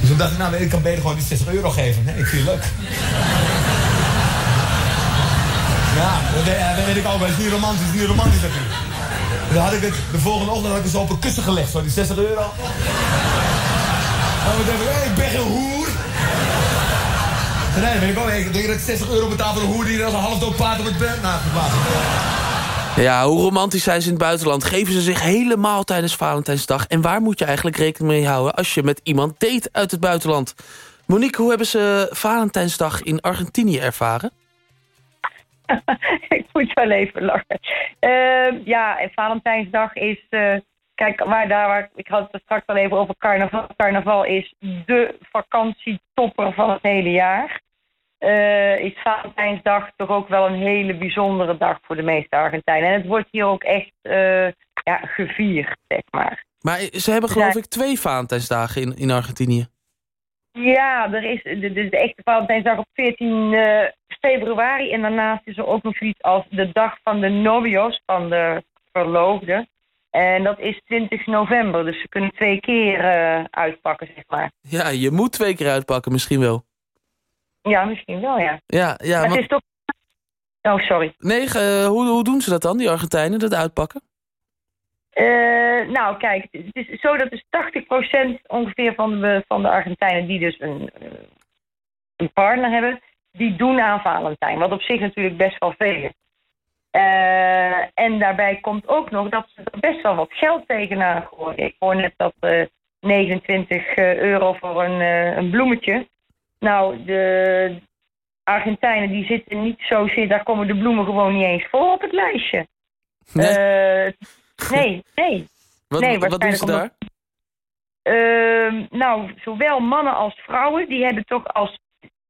Dus toen dacht ik, nou ik kan beter gewoon die 60 euro geven. Nee, ik vind het leuk. Ja, dat weet, ik ook, maar het is niet romantisch, het is niet romantisch natuurlijk. Dan had ik het, de volgende ochtend had ik het zo op een kussen gelegd, zo die 60 euro. En we denken, hé, ik ben geen hoer. Nee, weet ik ook. Ik denk dat ik 60 euro betaal voor een hoer die als een half dood paard op het bed. Nou, Ja, hoe romantisch zijn ze in het buitenland? Geven ze zich helemaal tijdens Valentijnsdag? En waar moet je eigenlijk rekening mee houden als je met iemand date uit het buitenland? Monique, hoe hebben ze Valentijnsdag in Argentinië ervaren? ik moet wel even lachen. Uh, ja, en Valentijnsdag is... Uh, kijk, waar, daar, ik had het straks al even over carnaval. Carnaval is de vakantietopper van het hele jaar. Uh, is Valentijnsdag toch ook wel een hele bijzondere dag voor de meeste Argentijnen. En het wordt hier ook echt ja, gevierd, zeg maar. Maar ze hebben geloof ik twee Valentijnsdagen in, in Argentinië. Ja, er is de, de, de echte Valentijnsdag op 14 uh, februari. En daarnaast is er ook nog iets als de dag van de novios, van de verloofden. En dat is 20 november, dus ze kunnen twee keer uitpakken, zeg maar. Ja, je moet twee keer uitpakken, misschien wel. Ja, misschien wel, ja. Ja, ja. Maar het is toch... Oh, sorry. Nee, uh, hoe, hoe doen ze dat dan, die Argentijnen, dat uitpakken? Uh, nou, kijk, het is zo dat dus 80% ongeveer van de, van de Argentijnen die dus een, een partner hebben, die doen aan Valentijn. Wat op zich natuurlijk best wel veel is. Uh, en daarbij komt ook nog dat ze er best wel wat geld tegenaan gooien. Ik hoor net dat uh, 29 euro voor een, een bloemetje. Nou, de Argentijnen die zitten niet zozeer, daar komen de bloemen gewoon niet eens voor op het lijstje. Nee. Nee, nee. Wat, nee, wat doen ze daar? Uh, nou, zowel mannen als vrouwen, die hebben toch als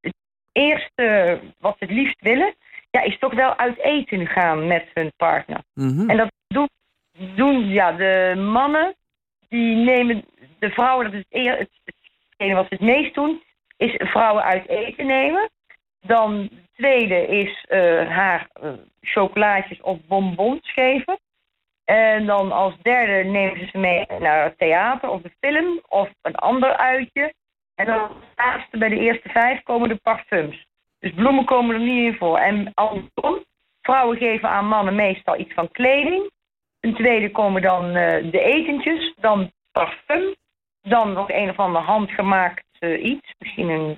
het eerste wat ze het liefst willen, ja, is toch wel uit eten gaan met hun partner. Mm -hmm. En dat doen, doen, ja, de mannen, die nemen de vrouwen, dat is het, hetgene wat ze het meest doen, is vrouwen uit eten nemen. Dan tweede is uh, haar uh, chocolaatjes of bonbons geven. En dan als derde nemen ze ze mee naar het theater of de film of een ander uitje. En dan laatste bij de eerste vijf komen de parfums. Dus bloemen komen er niet in voor. En andersom, vrouwen geven aan mannen meestal iets van kleding. Ten tweede komen dan uh, de etentjes, dan parfum. Dan nog een of ander handgemaakt uh, iets. Misschien een,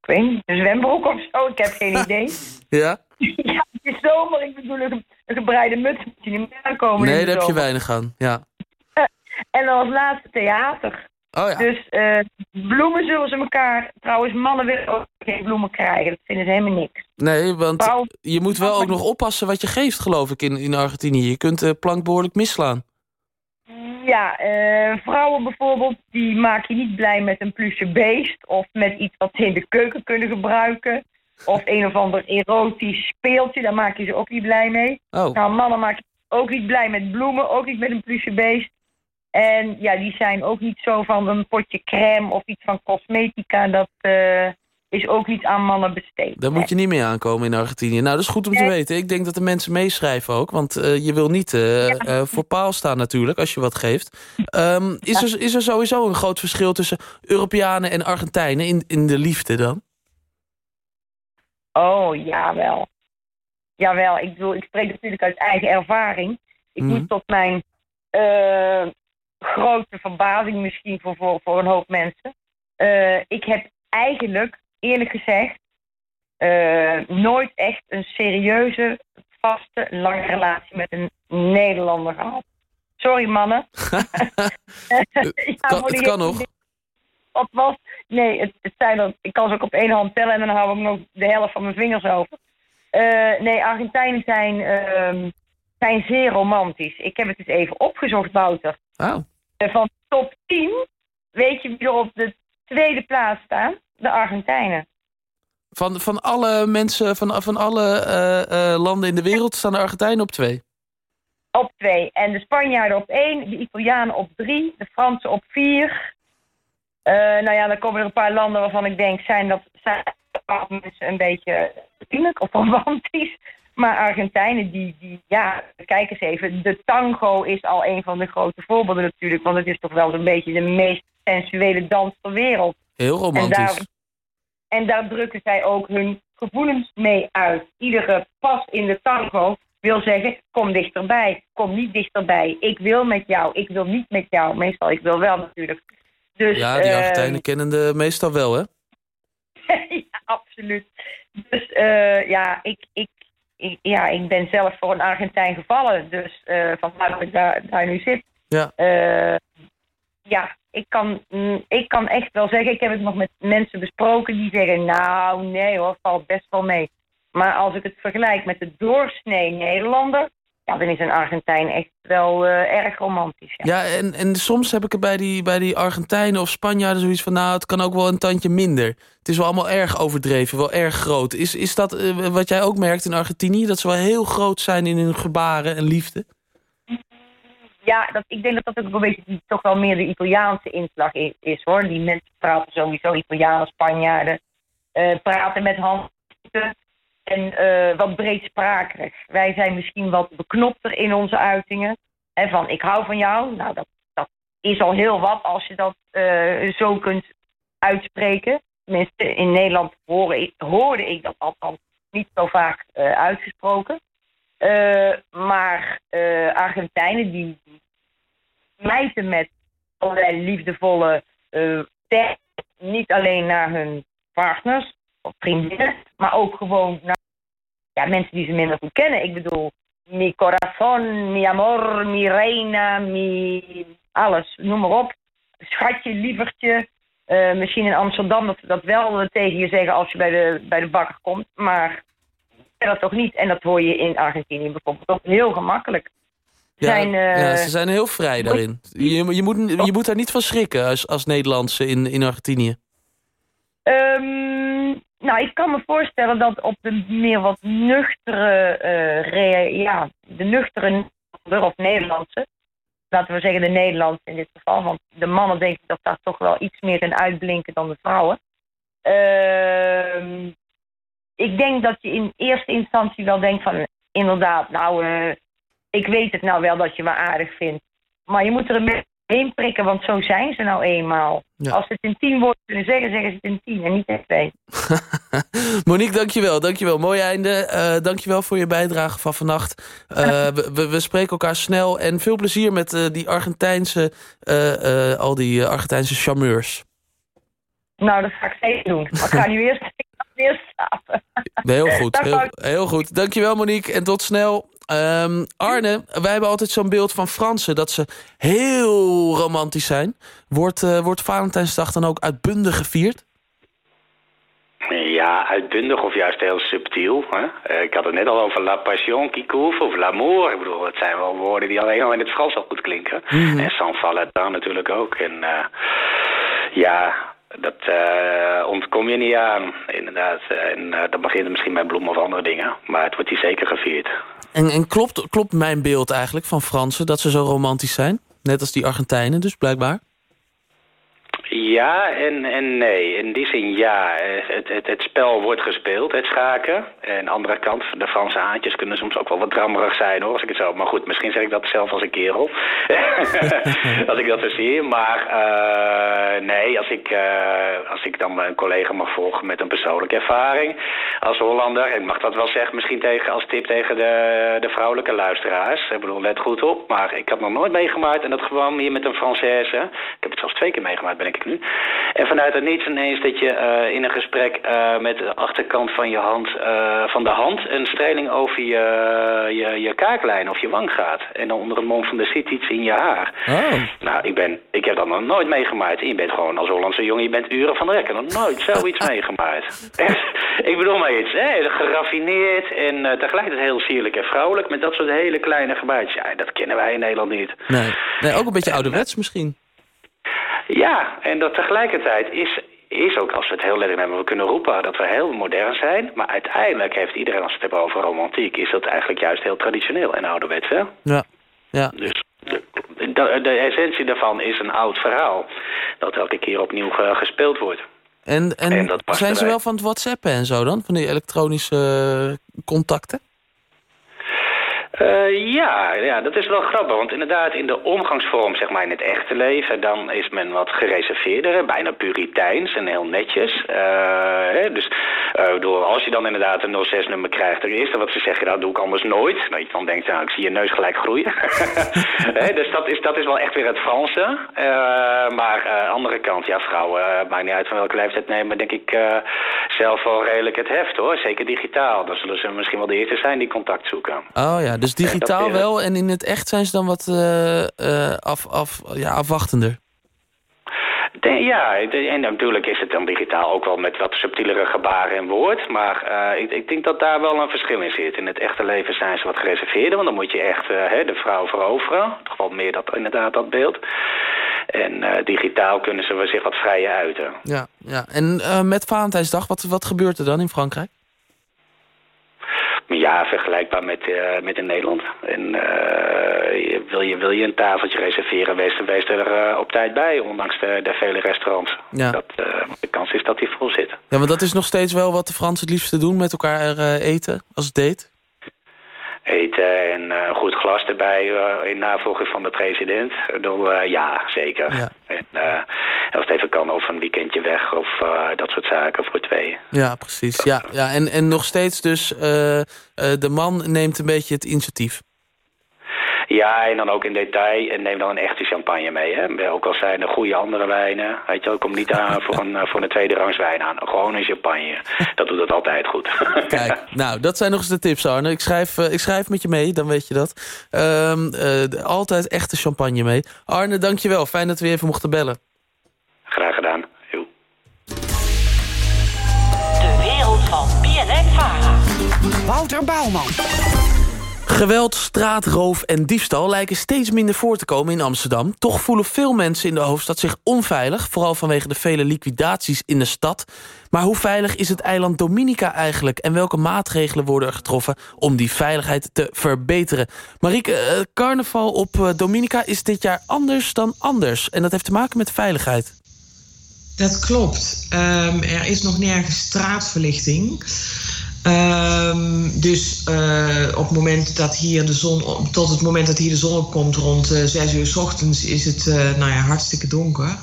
ik weet niet, een zwembroek of zo. Ik heb geen idee. ja? ja, het is zomer. Ik bedoel, een, gebreide muts moet je niet meer aankomen. Nee, daar heb je weinig aan, ja. en dan als laatste theater. Oh ja. Dus uh, bloemen zullen ze elkaar... Trouwens, mannen willen ook geen bloemen krijgen. Dat vinden ze helemaal niks. Nee, want je moet wel ook nog oppassen wat je geeft, geloof ik, in, in Argentinië. Je kunt de plank behoorlijk misslaan. Ja, uh, vrouwen bijvoorbeeld, die maak je niet blij met een plusje beest... of met iets wat ze in de keuken kunnen gebruiken... Of een of ander erotisch speeltje, daar maak je ze ook niet blij mee. Oh. Nou, mannen maak je ook niet blij met bloemen, ook niet met een plusje beest. En ja, die zijn ook niet zo van een potje crème of iets van cosmetica. Dat uh, is ook niet aan mannen besteed. Daar moet je niet mee aankomen in Argentinië. Nou, dat is goed om te weten. Ik denk dat de mensen meeschrijven ook. Want uh, je wil niet uh, ja. voor paal staan natuurlijk, als je wat geeft. Um, is, er, is er sowieso een groot verschil tussen Europeanen en Argentijnen in, in de liefde dan? Oh, jawel. Jawel, ik bedoel, ik spreek natuurlijk uit eigen ervaring. Ik Mhm. moet tot mijn Eh, grote verbazing misschien voor, voor, voor een hoop mensen. Eh, ik heb eigenlijk, eerlijk gezegd, eh, nooit echt een serieuze, vaste, lange relatie met een Nederlander gehad. Sorry mannen. Kan- het die- kan nog. Wat was? Nee, het, het zijn er, ik kan ze ook op één hand tellen en dan hou ik nog de helft van mijn vingers over. Eh, nee, Argentijnen zijn, ehm, zijn zeer romantisch. Ik heb het eens even opgezocht, Wouter. Oh. Eh, van top 10, weet je wie er op de tweede plaats staan? De Argentijnen. Van, van alle mensen, van, van alle eh, eh, landen in de wereld staan de Argentijnen op twee. Op twee. En de Spanjaarden op één, de Italianen op drie, de Fransen op vier. Eh, nou ja, dan komen er een paar landen waarvan ik denk, zijn dat mensen een beetje vriendelijk of romantisch. Maar Argentijnen, die, die, ja, kijk eens even. De tango is al een van de grote voorbeelden natuurlijk. Want het is toch wel een beetje de meest sensuele dans ter wereld. Heel En romantisch. daar, en daar drukken zij ook hun gevoelens mee uit. Iedere pas in de tango wil zeggen, kom dichterbij, kom niet dichterbij. Ik wil met jou, ik wil niet met jou. Meestal, ik wil wel natuurlijk. Dus, ja, die eh, Argentijnen kennen de meestal wel, hè? ja, absoluut. Dus eh, ja, ik, ik, ik, ja, ik ben zelf voor een Argentijn gevallen. Dus eh vandaar dat ik daar, daar nu zit. Ja. Ja, ik kan, mm, ik kan echt wel zeggen, ik heb het nog met mensen besproken die zeggen, nou nee hoor, valt best wel mee. Maar als ik het vergelijk met de doorsnee Nederlander, ja, dan is een Argentijn echt wel eh, erg romantisch. Ja. Ja, en, en soms heb ik het bij die, bij die Argentijnen of Spanjaarden zoiets van... nou, het kan ook wel een tandje minder. Het is wel allemaal erg overdreven, wel erg groot. Is, is dat eh, wat jij ook merkt in Argentinië? Dat ze wel heel groot zijn in hun gebaren en liefde? Ja, dat, ik denk dat dat ook een beetje die- toch wel meer de Italiaanse inslag is, hoor. Die mensen praten sowieso Italianen, Spanjaarden, eh, praten met handen en eh, wat breedsprakig. Wij zijn misschien wat beknopter in onze uitingen. Hè, van ik hou van jou. Nou, dat, dat is al heel wat als je dat eh, zo kunt uitspreken. Tenminste, in Nederland hoorde ik, hoorde ik dat althans niet zo vaak uitgesproken. Eh, maar eh, Argentijnen die mijten met allerlei liefdevolle teksten. Niet alleen naar hun partners of vriendinnen, maar ook gewoon naar ja, mensen die ze minder goed kennen. Ik bedoel, mi corazón, mi amor, mi reina, mi alles, noem maar op. Schatje, lievertje. Misschien in Amsterdam dat ze dat wel tegen je zeggen als je bij de, bij de bakker komt. Maar dat toch niet. En dat hoor je in Argentinië bijvoorbeeld ook heel gemakkelijk. Ja, Zijn, eh, ja, ze zijn heel vrij daarin. Je, je, moet, je moet daar niet van schrikken als, als Nederlandse in, in Argentinië. Ehm, nou, ik kan me voorstellen dat op de meer wat nuchtere, eh, rea- ja, de nuchtere of Nederlandse, laten we zeggen de Nederlandse in dit geval, want de mannen denk ik dat daar toch wel iets meer in uitblinken dan de vrouwen. Ehm, ik denk dat je in eerste instantie wel denkt van, inderdaad, nou, eh, ik weet het nou wel dat je me aardig vindt, maar je moet er een beetje heen prikken, want zo zijn ze nou eenmaal. Ja. Als ze het in tien woorden kunnen zeggen, zeggen ze het in tien en niet in twee. Monique, dankjewel. dankjewel. Mooi einde. Eh dankjewel voor je bijdrage van vannacht. Eh, we, we, spreken elkaar snel. En veel plezier met die Argentijnse, al die Argentijnse charmeurs. Nou, dat ga ik steeds doen. Maar ik ga nu eerst, eerst slapen. Heel goed, heel, heel goed. Dankjewel Monique en tot snel. Ehm, Arne, wij hebben altijd zo'n beeld van Fransen... dat ze heel romantisch zijn. Wordt, eh, wordt Valentijnsdag dan ook uitbundig gevierd? Ja, uitbundig of juist heel subtiel. Hè? Eh, ik had het net al over la passion qui couvre of l'amour. Ik bedoel, het zijn wel woorden die alleen al in het Frans al goed klinken. Mhm. En sans Valentin natuurlijk ook. En eh, ja, dat eh, ontkom je niet aan, inderdaad. En eh, dat begint misschien bij bloemen of andere dingen. Maar het wordt hier zeker gevierd. En, en klopt, klopt mijn beeld eigenlijk van Fransen... dat ze zo romantisch zijn? Net als die Argentijnen dus, blijkbaar? Ja en, en nee. In die zin ja. Eh, Het, het, het spel wordt gespeeld, het schaken. En aan de andere kant, de Franse haantjes kunnen soms ook wel wat drammerig zijn hoor, als ik het zo... Maar goed, misschien zeg ik dat zelf als een kerel. als ik dat zo zie. Maar eh, nee, als ik, eh, als ik dan een collega mag volgen met een persoonlijke ervaring als Hollander... Ik mag dat wel zeggen, misschien tegen, als tip tegen de, de vrouwelijke luisteraars. Ik bedoel, let goed op. Maar ik heb nog nooit meegemaakt en dat gewoon hier met een Française. Ik heb het zelfs twee keer meegemaakt, ben ik En vanuit het niets ineens dat je eh, in een gesprek eh, met de achterkant van je hand, eh, van de hand, een streling over je, je, je kaaklijn of je wang gaat. En dan onder het mond van de zit iets in je haar. Oh. Nou, ik, ben, ik heb dat nog nooit meegemaakt. En je bent gewoon als Hollandse jongen, je bent uren van de rekken. Nog nooit zoiets meegemaakt. Echt, ik bedoel maar iets, hè, geraffineerd en tegelijkertijd heel sierlijk en vrouwelijk. Met dat soort hele kleine gebaartjes. Ja, dat kennen wij in Nederland niet. Nee. nee, ook een beetje ouderwets misschien. Ja, en dat tegelijkertijd is, is ook, als we het heel letterlijk nemen, we kunnen roepen dat we heel modern zijn. Maar uiteindelijk heeft iedereen, als we het hebben over romantiek, is dat eigenlijk juist heel traditioneel en ouderwets, hè? Ja. ja. Dus de, de, de essentie daarvan is een oud verhaal. Dat elke keer opnieuw ge- gespeeld wordt. En, en, zijn ze wel van het whatsappen en zo dan? Van die elektronische eh, contacten? Eh, ja, ja, dat is wel grappig. Want inderdaad, in de omgangsvorm, zeg maar in het echte leven... dan is men wat gereserveerder, bijna puriteins en heel netjes. Eh, hè, dus eh, door, als je dan inderdaad een 06-nummer krijgt... het eerste wat ze zeggen, dat doe ik anders nooit. Dat je dan denkt, nou, ik zie je neus gelijk groeien. Hè, dus dat is, dat is wel echt weer het Franse. Maar andere kant, ja, vrouwen, maakt niet uit van welke leeftijd nemen... denk ik zelf wel redelijk het heft, hoor. Zeker digitaal. Dan zullen ze misschien wel de eerste zijn die contact zoeken. Oh ja, dus digitaal dat is- wel en in het echt zijn ze dan wat eh, eh, af, af, ja, afwachtender. De- ja, en natuurlijk is het dan digitaal ook wel met wat subtielere gebaren en woord. Maar eh, ik, ik denk dat daar wel een verschil in zit. In het echte leven zijn ze wat gereserveerder, want dan moet je echt hè, de vrouw veroveren. Toch wel meer dat, inderdaad dat beeld. En digitaal kunnen ze zich wat vrijer uiten. Ja, ja. En met Valentijnsdag, wat, wat gebeurt er dan in Frankrijk? Ja, vergelijkbaar met, eh, met in Nederland. En eh, je- wil, je, wil je een tafeltje reserveren, wees, wees er eh, op tijd bij, ondanks de, de vele restaurants. Ja. Dat, de kans is dat die vol zit. Ja, want dat is nog steeds wel wat de Fransen het liefste doen, met elkaar eten als date. Eten en eh, een goed glas erbij eh, in navolging van de president. Bedoel, eh, ja, zeker. Ja. En eh, als het even kan, of een weekendje weg of eh, dat soort zaken voor tweeën. Ja, precies. Ja, ja. En, en nog steeds dus, eh, eh, de man neemt een beetje het initiatief. Ja, en dan ook in detail. En neem dan een echte champagne mee. Hè? Ook al zijn er goede andere wijnen. Weet je kom niet aan voor een, voor een tweede rangs wijn aan. Gewoon een champagne. Dat doet het altijd goed. Kijk, nou, dat zijn nog eens de tips, Arne. Ik schrijf, eh, ik schrijf met je mee, dan weet je dat. Ehm, eh, altijd echte champagne mee. Arne, dankjewel. Fijn dat we je even mochten bellen. Graag gedaan. Jo. De wereld van BNN Vara. Wouter Bouwman. Geweld, straatroof en diefstal lijken steeds minder voor te komen in Amsterdam. Toch voelen veel mensen in de hoofdstad zich onveilig... vooral vanwege de vele liquidaties in de stad. Maar hoe veilig is het eiland Dominica eigenlijk... en welke maatregelen worden er getroffen om die veiligheid te verbeteren? Marieke, eh, carnaval op eh, Dominica is dit jaar anders dan anders. En dat heeft te maken met veiligheid. Dat klopt. Ehm, er is nog nergens straatverlichting. Ehm, dus eh, op het moment dat hier de zon, tot het moment dat hier de zon opkomt, rond eh 6 uur 's ochtends, is het eh, nou ja, hartstikke donker.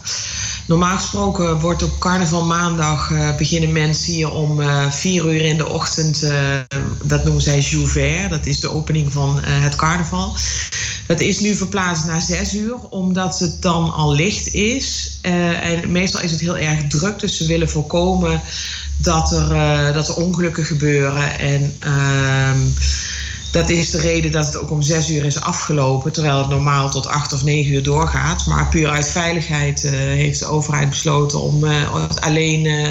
Normaal gesproken wordt op carnaval maandag eh, beginnen mensen hier om eh 4 uur in de ochtend. eh, dat noemen zij Jouvert. Dat is de opening van het carnaval. Dat is nu verplaatst naar 6 uur, omdat het dan al licht is. En meestal is het heel erg druk, dus ze willen voorkomen dat er, dat er ongelukken gebeuren. En ehm, dat is de reden dat het ook om 6 uur is afgelopen, terwijl het normaal tot 8 of 9 uur doorgaat. Maar puur uit veiligheid eh, heeft de overheid besloten om eh, alleen eh,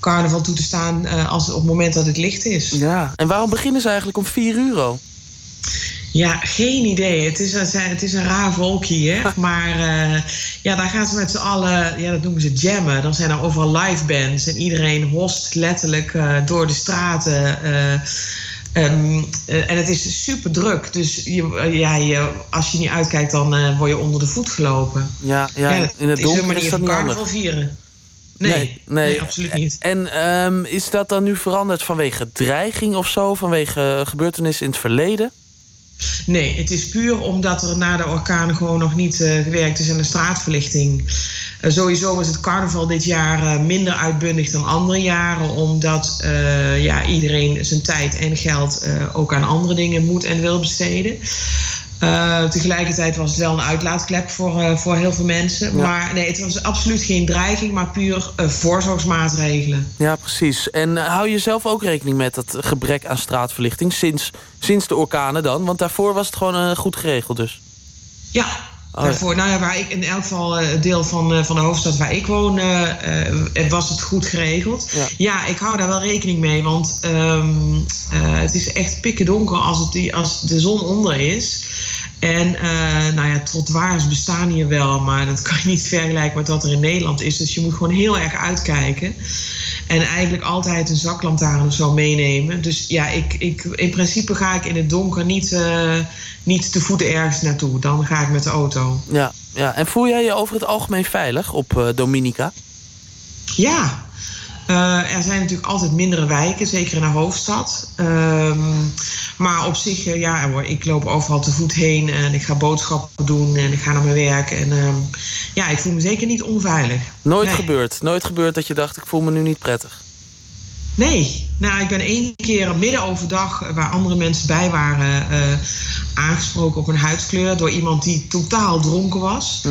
carnaval toe te staan als, op het moment dat het licht is. Ja. En waarom beginnen ze eigenlijk om 4 uur al? Ja, geen idee. Het is, een- het is een raar volkje hier. Maar ja, daar gaan ze met z'n allen, ja, dat noemen ze jammen. Dan zijn er overal live bands. En iedereen host letterlijk door de straten. Ehm, eh, en het is super druk. Dus je, eh, ja, je, als je niet uitkijkt, dan eh, word je onder de voet gelopen. Ja, ja, in het is donker een manier is dat van niet carnaval vieren. Nee, nee, absoluut niet. En ehm, is dat dan nu veranderd vanwege dreiging of zo? Vanwege gebeurtenissen in het verleden? Nee, het is puur omdat er na de orkanen gewoon nog niet gewerkt is aan de straatverlichting. Eh, sowieso was het carnaval dit jaar eh, minder uitbundig dan andere jaren, omdat eh, ja, iedereen zijn tijd en geld ook aan andere dingen moet en wil besteden. Tegelijkertijd was het wel een uitlaatklep voor, voor heel veel mensen. Ja. Maar nee, het was absoluut geen dreiging, maar puur voorzorgsmaatregelen. Ja, precies. En hou je zelf ook rekening met dat gebrek aan straatverlichting sinds, sinds de orkanen dan? Want daarvoor was het gewoon goed geregeld dus. Ja, Oh, daarvoor. Nou ja, waar ik in elk geval eh, het deel van, eh, van de hoofdstad waar ik woon, eh, eh, was het goed geregeld. Ja. ik hou daar wel rekening mee, want ehm, eh, het is echt pikken donker als, het die, als de zon onder is. En eh, nou ja, trottoirs bestaan hier wel, maar dat kan je niet vergelijken met wat er in Nederland is. Dus je moet gewoon heel erg uitkijken. En eigenlijk altijd een zaklantaarn of zo meenemen. Dus ja, ik, ik, in principe ga ik in het donker niet, eh, niet te voet ergens naartoe. Dan ga ik met de auto. Ja, ja. En voel jij je over het algemeen veilig op eh, Dominica? Ja, Eh, er zijn natuurlijk altijd mindere wijken, zeker in de hoofdstad. Ehm, maar op zich, eh, ja hoor, ik loop overal te voet heen en ik ga boodschappen doen en ik ga naar mijn werk. En ehm, ja, ik voel me zeker niet onveilig. Nooit Nee. gebeurd. Nooit gebeurd dat je dacht, ik voel me nu niet prettig. Nee, nou, ik ben één keer midden overdag, waar andere mensen bij waren, eh, aangesproken op een huidskleur door iemand die totaal dronken was.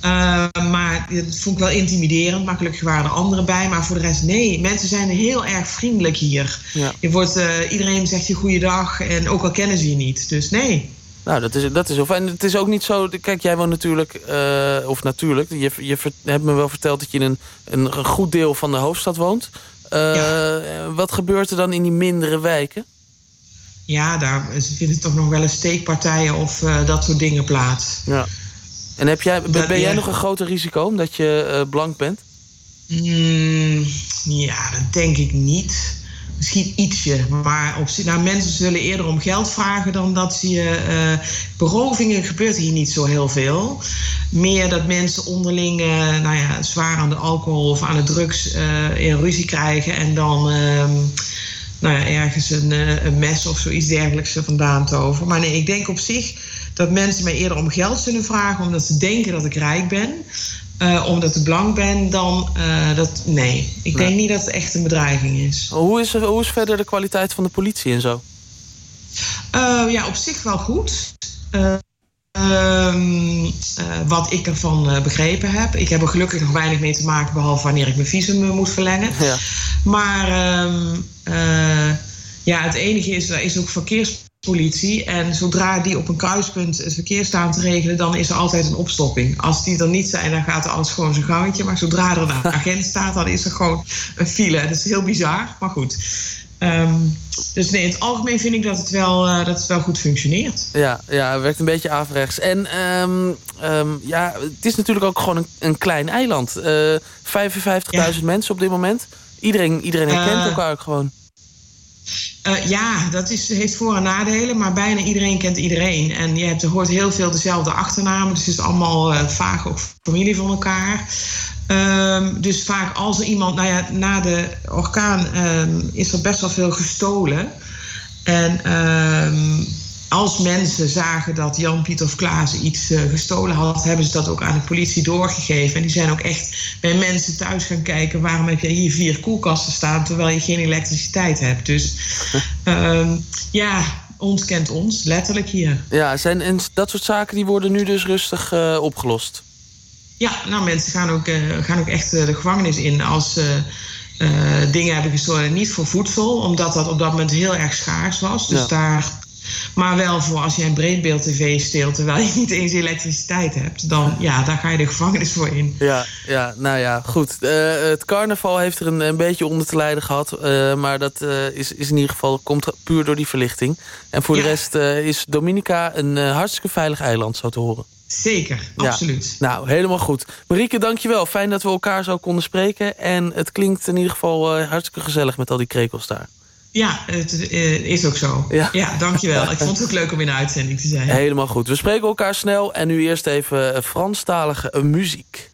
Eh, maar dat vond ik wel intimiderend, maar gelukkig waren er anderen bij. Maar voor de rest, nee, mensen zijn heel erg vriendelijk hier. Ja. Je wordt, eh, iedereen zegt je goeiedag en ook al kennen ze je niet. Dus nee. Nou, dat is, dat is heel fijn. Het is ook niet zo... Kijk, jij woont natuurlijk... eh, of natuurlijk, je, je hebt me wel verteld dat je in een, een, goed deel van de hoofdstad woont. Wat gebeurt er dan in die mindere wijken? Ja, daar vinden toch nog wel eens steekpartijen of dat soort dingen plaats. Ja. En heb jij, ben, jij ja. nog een groter risico omdat je eh, blank bent? Mm, ja, dat denk ik niet. Misschien ietsje. Maar op, zich- nou, mensen zullen eerder om geld vragen dan dat ze je. eh, berovingen gebeurt hier niet zo heel veel. Meer dat mensen onderling eh, nou ja, zwaar aan de alcohol of aan de drugs eh, in ruzie krijgen. En dan ehm, nou ja, ergens een, eh, een mes of zoiets dergelijks er vandaan toveren. Maar nee, ik denk op zich dat mensen mij eerder om geld zullen vragen omdat ze denken dat ik rijk ben. Eh, omdat ik blank ben, dan eh, dat. Nee, ik denk niet dat het echt een bedreiging is. Hoe is, hoe is verder de kwaliteit van de politie en zo? Eh, ja, op zich wel goed. Eh, ehm, eh, wat ik ervan begrepen heb. Ik heb er gelukkig nog weinig mee te maken, behalve wanneer ik mijn visum moet verlengen. Ja. Maar ehm, eh, ja, het enige is, er is ook verkeerspolitie. En zodra die op een kruispunt het verkeer staan te regelen, dan is er altijd een opstopping. Als die er niet zijn, dan gaat er alles gewoon zijn gangetje. Maar zodra er een agent staat, dan is er gewoon een file. Dat is heel bizar, maar goed. Ehm, dus nee, in het algemeen vind ik dat het wel, eh, dat het wel goed functioneert. Ja, ja, het werkt een beetje averechts. En ehm, ehm, ja, het is natuurlijk ook gewoon een, een klein eiland. Eh 55.000 mensen op dit moment. Iedereen, iedereen herkent Eh, elkaar ook gewoon. Eh, ja, dat is, heeft voor- en nadelen, maar bijna iedereen kent iedereen. En je hebt, hoort heel veel dezelfde achternamen, dus het is allemaal eh, vaak ook familie van elkaar. Ehm, dus vaak als er iemand, nou ja, na de orkaan ehm, is er best wel veel gestolen. En ehm, als mensen zagen dat Jan, Piet of Klaas iets eh, gestolen had, hebben ze dat ook aan de politie doorgegeven. En die zijn ook echt bij mensen thuis gaan kijken: waarom heb je hier vier koelkasten staan terwijl je geen elektriciteit hebt? Dus ehm, ja, ons kent ons, letterlijk hier. Ja, zijn, en dat soort zaken die worden nu dus rustig eh, opgelost. Ja, nou, mensen gaan ook, eh, gaan ook echt de gevangenis in als ze eh, dingen hebben gestolen. Niet voor voedsel, omdat dat op dat moment heel erg schaars was. Dus Ja. daar, maar wel voor als je een breedbeeld tv steelt terwijl je niet eens elektriciteit hebt. Dan, ja, daar ga je de gevangenis voor in. Ja, ja nou ja, goed. Eh, het carnaval heeft er een, een beetje onder te lijden gehad. eh, maar dat eh, is, is in ieder geval komt puur door die verlichting. En voor de rest is Dominica een hartstikke veilig eiland, zo te horen. Zeker, Ja. absoluut. Nou, helemaal goed. Marieke, dankjewel. Fijn dat we elkaar zo konden spreken. En het klinkt in ieder geval hartstikke gezellig met al die krekels daar. Ja, het eh, is ook zo. Ja. Ja. dankjewel. Ik vond het ook leuk om in de uitzending te zijn. Helemaal goed. We spreken elkaar snel. En nu eerst even eh, Franstalige muziek.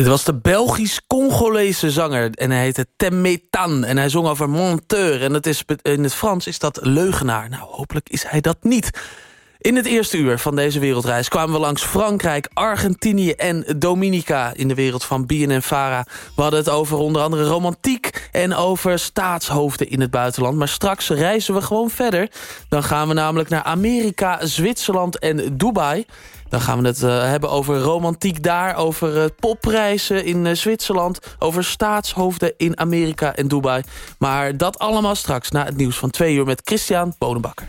Dit was de Belgisch-Congolese zanger en hij heette Temetan. En hij zong over monteur en dat is, in het Frans is dat leugenaar. Nou, hopelijk is hij dat niet. In het eerste uur van deze wereldreis kwamen we langs Frankrijk, Argentinië en Dominica in de wereld van BNN-Vara. We hadden het over onder andere romantiek en over staatshoofden in het buitenland. Maar straks reizen we gewoon verder. Dan gaan we namelijk naar Amerika, Zwitserland en Dubai. Dan gaan we het eh, hebben over romantiek daar, over uh, popprijzen in eh, Zwitserland... over staatshoofden in Amerika en Dubai. Maar dat allemaal straks na het nieuws van twee uur met Christian Bonenbakker.